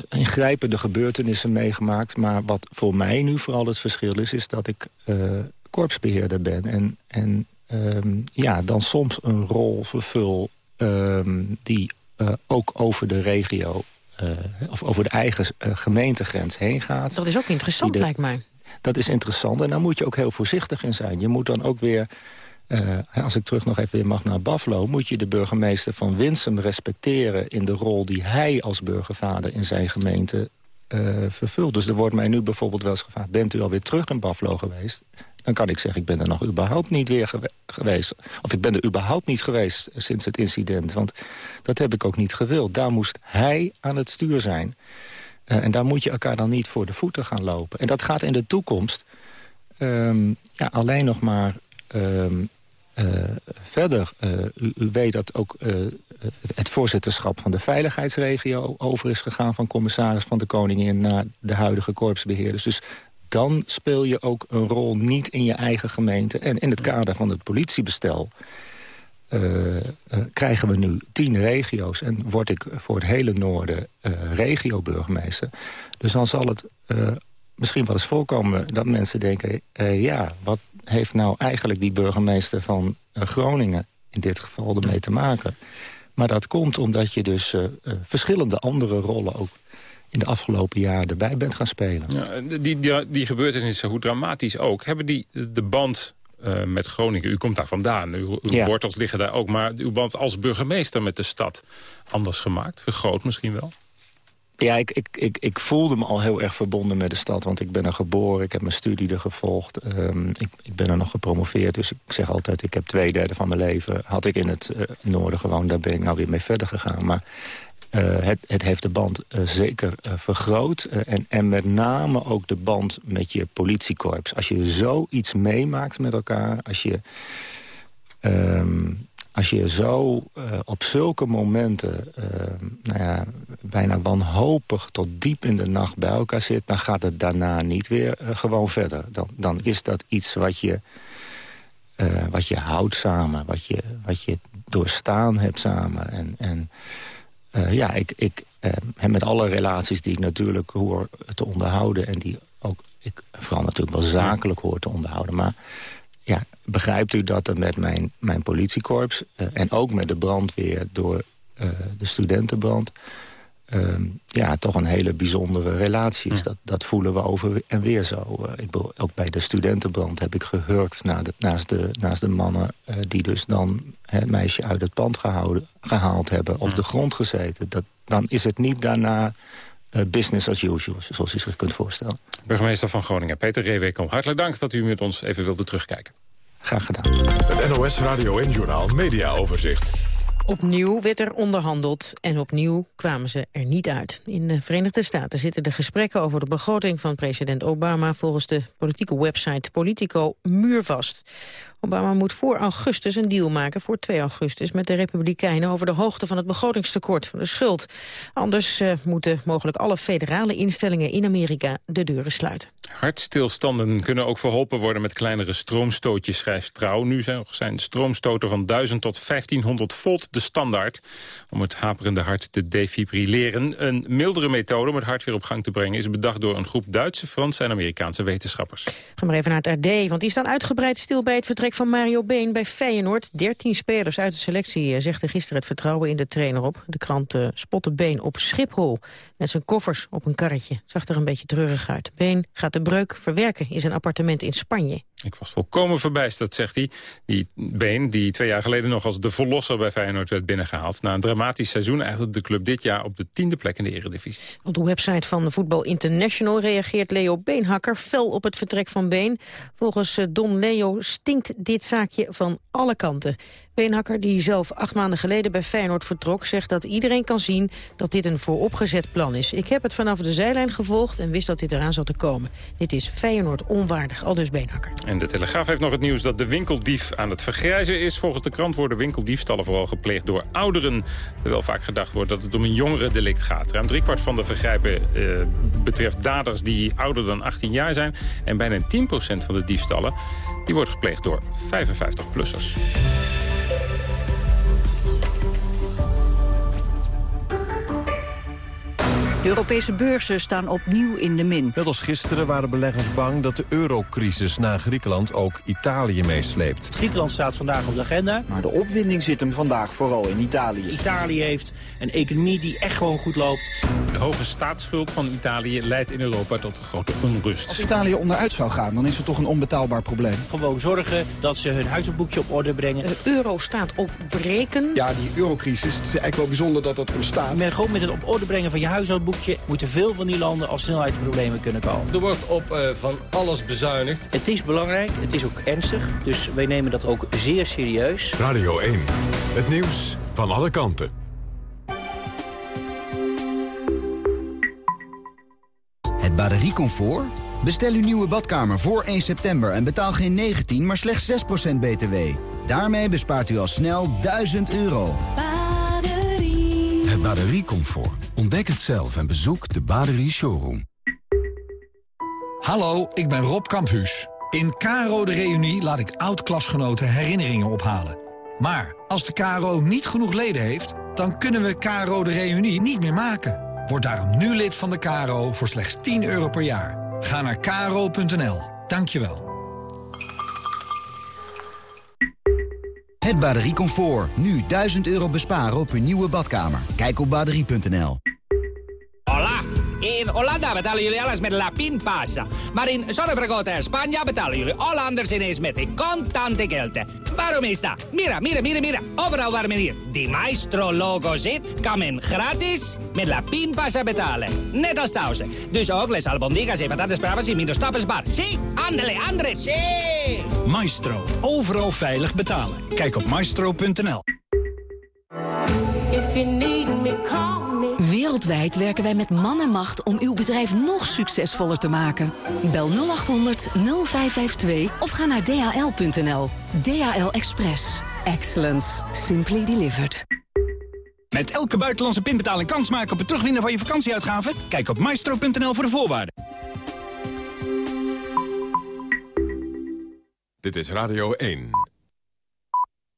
Speaker 34: ingrijpende gebeurtenissen meegemaakt. Maar wat voor mij nu vooral het verschil is... is dat ik uh, korpsbeheerder ben. En, en um, ja, dan soms een rol vervul um, die uh, ook over de regio... Uh, of over de eigen uh, gemeentegrens heen gaat.
Speaker 6: Dat is ook interessant, de, lijkt mij.
Speaker 34: Dat is interessant en daar moet je ook heel voorzichtig in zijn. Je moet dan ook weer, als ik terug nog even weer mag naar Buffalo... moet je de burgemeester van Winsum respecteren... in de rol die hij als burgervader in zijn gemeente vervult. Dus er wordt mij nu bijvoorbeeld wel eens gevraagd... bent u alweer terug in Buffalo geweest? Dan kan ik zeggen, ik ben er nog überhaupt niet weer geweest. Of ik ben er überhaupt niet geweest sinds het incident. Want dat heb ik ook niet gewild. Daar moest hij aan het stuur zijn. Uh, en daar moet je elkaar dan niet voor de voeten gaan lopen. En dat gaat in de toekomst um, ja, alleen nog maar um, uh, verder. U, u, weet dat ook het voorzitterschap van de veiligheidsregio over is gegaan... van commissaris van de Koningin naar de huidige korpsbeheerders. Dus dan speel je ook een rol niet in je eigen gemeente. En in het kader van het politiebestel uh, uh, krijgen we nu tien regio's... en word ik voor het hele noorden uh, regio-burgemeester. Dus dan zal het misschien wel eens voorkomen dat mensen denken... ja, wat heeft nou eigenlijk die burgemeester van Groningen in dit geval ermee te maken. Maar dat komt omdat je dus verschillende andere rollen ook in de afgelopen jaren erbij bent gaan spelen.
Speaker 8: Ja, die, die, die gebeurtenissen, hoe dramatisch ook, hebben die de band uh, met Groningen. U komt daar vandaan, uw, uw wortels liggen daar ook. Maar uw band als burgemeester met de stad anders gemaakt? Vergroot misschien wel?
Speaker 34: Ja, ik, ik, ik, ik voelde me al heel erg verbonden met de stad. Want ik ben er geboren, ik heb mijn studie er gevolgd. Um, ik, ik ben er nog gepromoveerd. Dus ik zeg altijd, ik heb twee derde van mijn leven... had ik in het uh, noorden gewoond, daar ben ik nou weer mee verder gegaan. Maar het, het, heeft de band uh, zeker uh, vergroot. en, en met name ook de band met je politiekorps. Als je zoiets meemaakt met elkaar... als je, um, als je zo op zulke momenten... nou ja, bijna wanhopig tot diep in de nacht bij elkaar zit... dan gaat het daarna niet weer gewoon verder. Dan, dan is dat iets wat je... wat je houdt samen, wat je, wat je doorstaan hebt samen. En, en uh, ja, ik, ik uh, met alle relaties die ik natuurlijk hoor te onderhouden... en die ook ik vooral natuurlijk wel zakelijk hoor te onderhouden... maar ja, begrijpt u dat er met mijn, mijn politiekorps... Uh, en ook met de brandweer door de studentenbrand... Ehm, ja, toch een hele bijzondere relatie is. Dat, dat voelen we over en weer zo. Uh, ik bedoel, ook bij de studentenbrand heb ik gehurkt na de, naast, de, naast de mannen... Uh, die dus dan het meisje uit het pand gehouden, gehaald hebben... op de grond gezeten. Dat, dan is het niet daarna uh, business as usual, zoals u zich kunt voorstellen.
Speaker 8: Burgemeester van Groningen, Peter Reewekel. Hartelijk dank dat u met ons even wilde terugkijken.
Speaker 34: Graag gedaan.
Speaker 1: Het NOS Radio en Journaal Media Overzicht.
Speaker 6: Opnieuw werd er onderhandeld en opnieuw kwamen ze er niet uit. In de Verenigde Staten zitten de gesprekken over de begroting van president Obama... volgens de politieke website Politico muurvast. Obama moet voor augustus een deal maken, voor 2 augustus... met de Republikeinen over de hoogte van het begrotingstekort, van de schuld. Anders uh, moeten mogelijk alle federale instellingen in Amerika de deuren sluiten.
Speaker 8: Hartstilstanden kunnen ook verholpen worden met kleinere stroomstootjes, schrijft Trouw. Nu zijn stroomstoten van 1000 tot 1500 volt de standaard... om het haperende hart te defibrilleren. Een mildere methode om het hart weer op gang te brengen... is bedacht door een groep Duitse, Franse en Amerikaanse wetenschappers.
Speaker 6: Ga maar even naar het RD, want die staan uitgebreid stil bij het vertrek van Mario Been bij Feyenoord. 13 spelers uit de selectie uh, zegden gisteren het vertrouwen in de trainer op. De krant uh, spotte Been op Schiphol met zijn koffers op een karretje. Zag er een beetje treurig uit. Been gaat de breuk verwerken in zijn appartement in Spanje.
Speaker 8: Ik was volkomen verbijsterd, zegt hij. Die Been, die twee jaar geleden nog als de verlosser bij Feyenoord werd binnengehaald. Na een dramatisch seizoen eigenlijk de club dit jaar op de tiende plek in de eredivisie.
Speaker 6: Op de website van Voetbal International reageert Leo Beenhakker fel op het vertrek van Been. Volgens eh, Don Leo stinkt dit zaakje van alle kanten. Beenhakker, die zelf acht maanden geleden bij Feyenoord vertrok... zegt dat iedereen kan zien dat dit een vooropgezet plan is. Ik heb het vanaf de zijlijn gevolgd en wist dat dit eraan zat te komen. Dit is Feyenoord onwaardig, al dus Beenhakker.
Speaker 8: En de Telegraaf heeft nog het nieuws dat de winkeldief aan het vergrijzen is. Volgens de krant worden winkeldiefstallen vooral gepleegd door ouderen. Terwijl vaak gedacht wordt dat het om een jongere delict gaat. Ruim driekwart van de vergrijpen eh, betreft daders die ouder dan 18 jaar zijn. En bijna 10% van de diefstallen die wordt gepleegd door 55-plussers. Thank you.
Speaker 35: De Europese beurzen staan opnieuw in de min.
Speaker 36: Net als gisteren waren beleggers bang dat de eurocrisis na Griekenland ook Italië meesleept.
Speaker 37: Griekenland staat vandaag op de agenda. Maar de opwinding zit hem vandaag vooral in Italië. Italië heeft een economie die echt gewoon goed loopt.
Speaker 8: De hoge staatsschuld van Italië leidt in Europa tot een grote onrust.
Speaker 37: Als Italië onderuit zou gaan, dan is het toch een onbetaalbaar probleem. Gewoon zorgen dat ze hun huishoudboekje op orde brengen.
Speaker 6: De euro staat op breken.
Speaker 38: Ja, die eurocrisis, het is eigenlijk wel bijzonder dat dat ontstaat.
Speaker 37: Maar gewoon met het op orde brengen van je moeten veel van die landen al snel uit de problemen kunnen komen.
Speaker 39: Er wordt op uh, van alles bezuinigd.
Speaker 37: Het is belangrijk, het is ook ernstig, dus wij nemen dat ook zeer serieus.
Speaker 1: Radio 1, het nieuws van alle kanten.
Speaker 40: Het batteriecomfort? Bestel uw nieuwe badkamer voor 1 september en betaal geen 19, maar slechts 6% btw. Daarmee bespaart u al snel 1000 euro.
Speaker 41: Het batteriecomfort. Ontdek het zelf en bezoek de Baderie Showroom.
Speaker 42: Hallo, ik ben Rob Kamphuus. In Caro de Reunie laat ik oud-klasgenoten herinneringen ophalen. Maar als de KRO niet genoeg leden heeft, dan kunnen we Caro de Reunie niet meer maken. Word daarom nu lid van de KRO voor slechts 10 euro per jaar. Ga naar kro.nl. Dankjewel.
Speaker 40: Het batteriecomfort. Nu 1000 euro besparen op uw nieuwe badkamer. Kijk op batterie.nl.
Speaker 43: Hola! In Hollanda betalen jullie alles met La Pinpasa. Maar in Zorrebragota en Spanje betalen jullie Hollanders ineens met de contante geld. Waarom is dat? Mira, mira, mira, mira. Overal waar men hier die Maestro-logo zit, kan men gratis met La Pinpasa betalen. Net als thuis. Dus ook les albondigas en patatas bravas in minder stappen spaar. Zie, andele, andre. Zie!
Speaker 44: Maestro. Overal veilig betalen. Kijk op maestro.nl.
Speaker 45: Wereldwijd werken wij met man en macht om uw bedrijf nog succesvoller te maken. Bel 0800 0552 of ga naar dhl.nl. DHL Express. Excellence. Simply delivered.
Speaker 44: Met elke buitenlandse pinbetaling kans maken op het terugwinnen van je vakantieuitgaven? Kijk op maestro.nl voor de voorwaarden.
Speaker 1: Dit is Radio 1.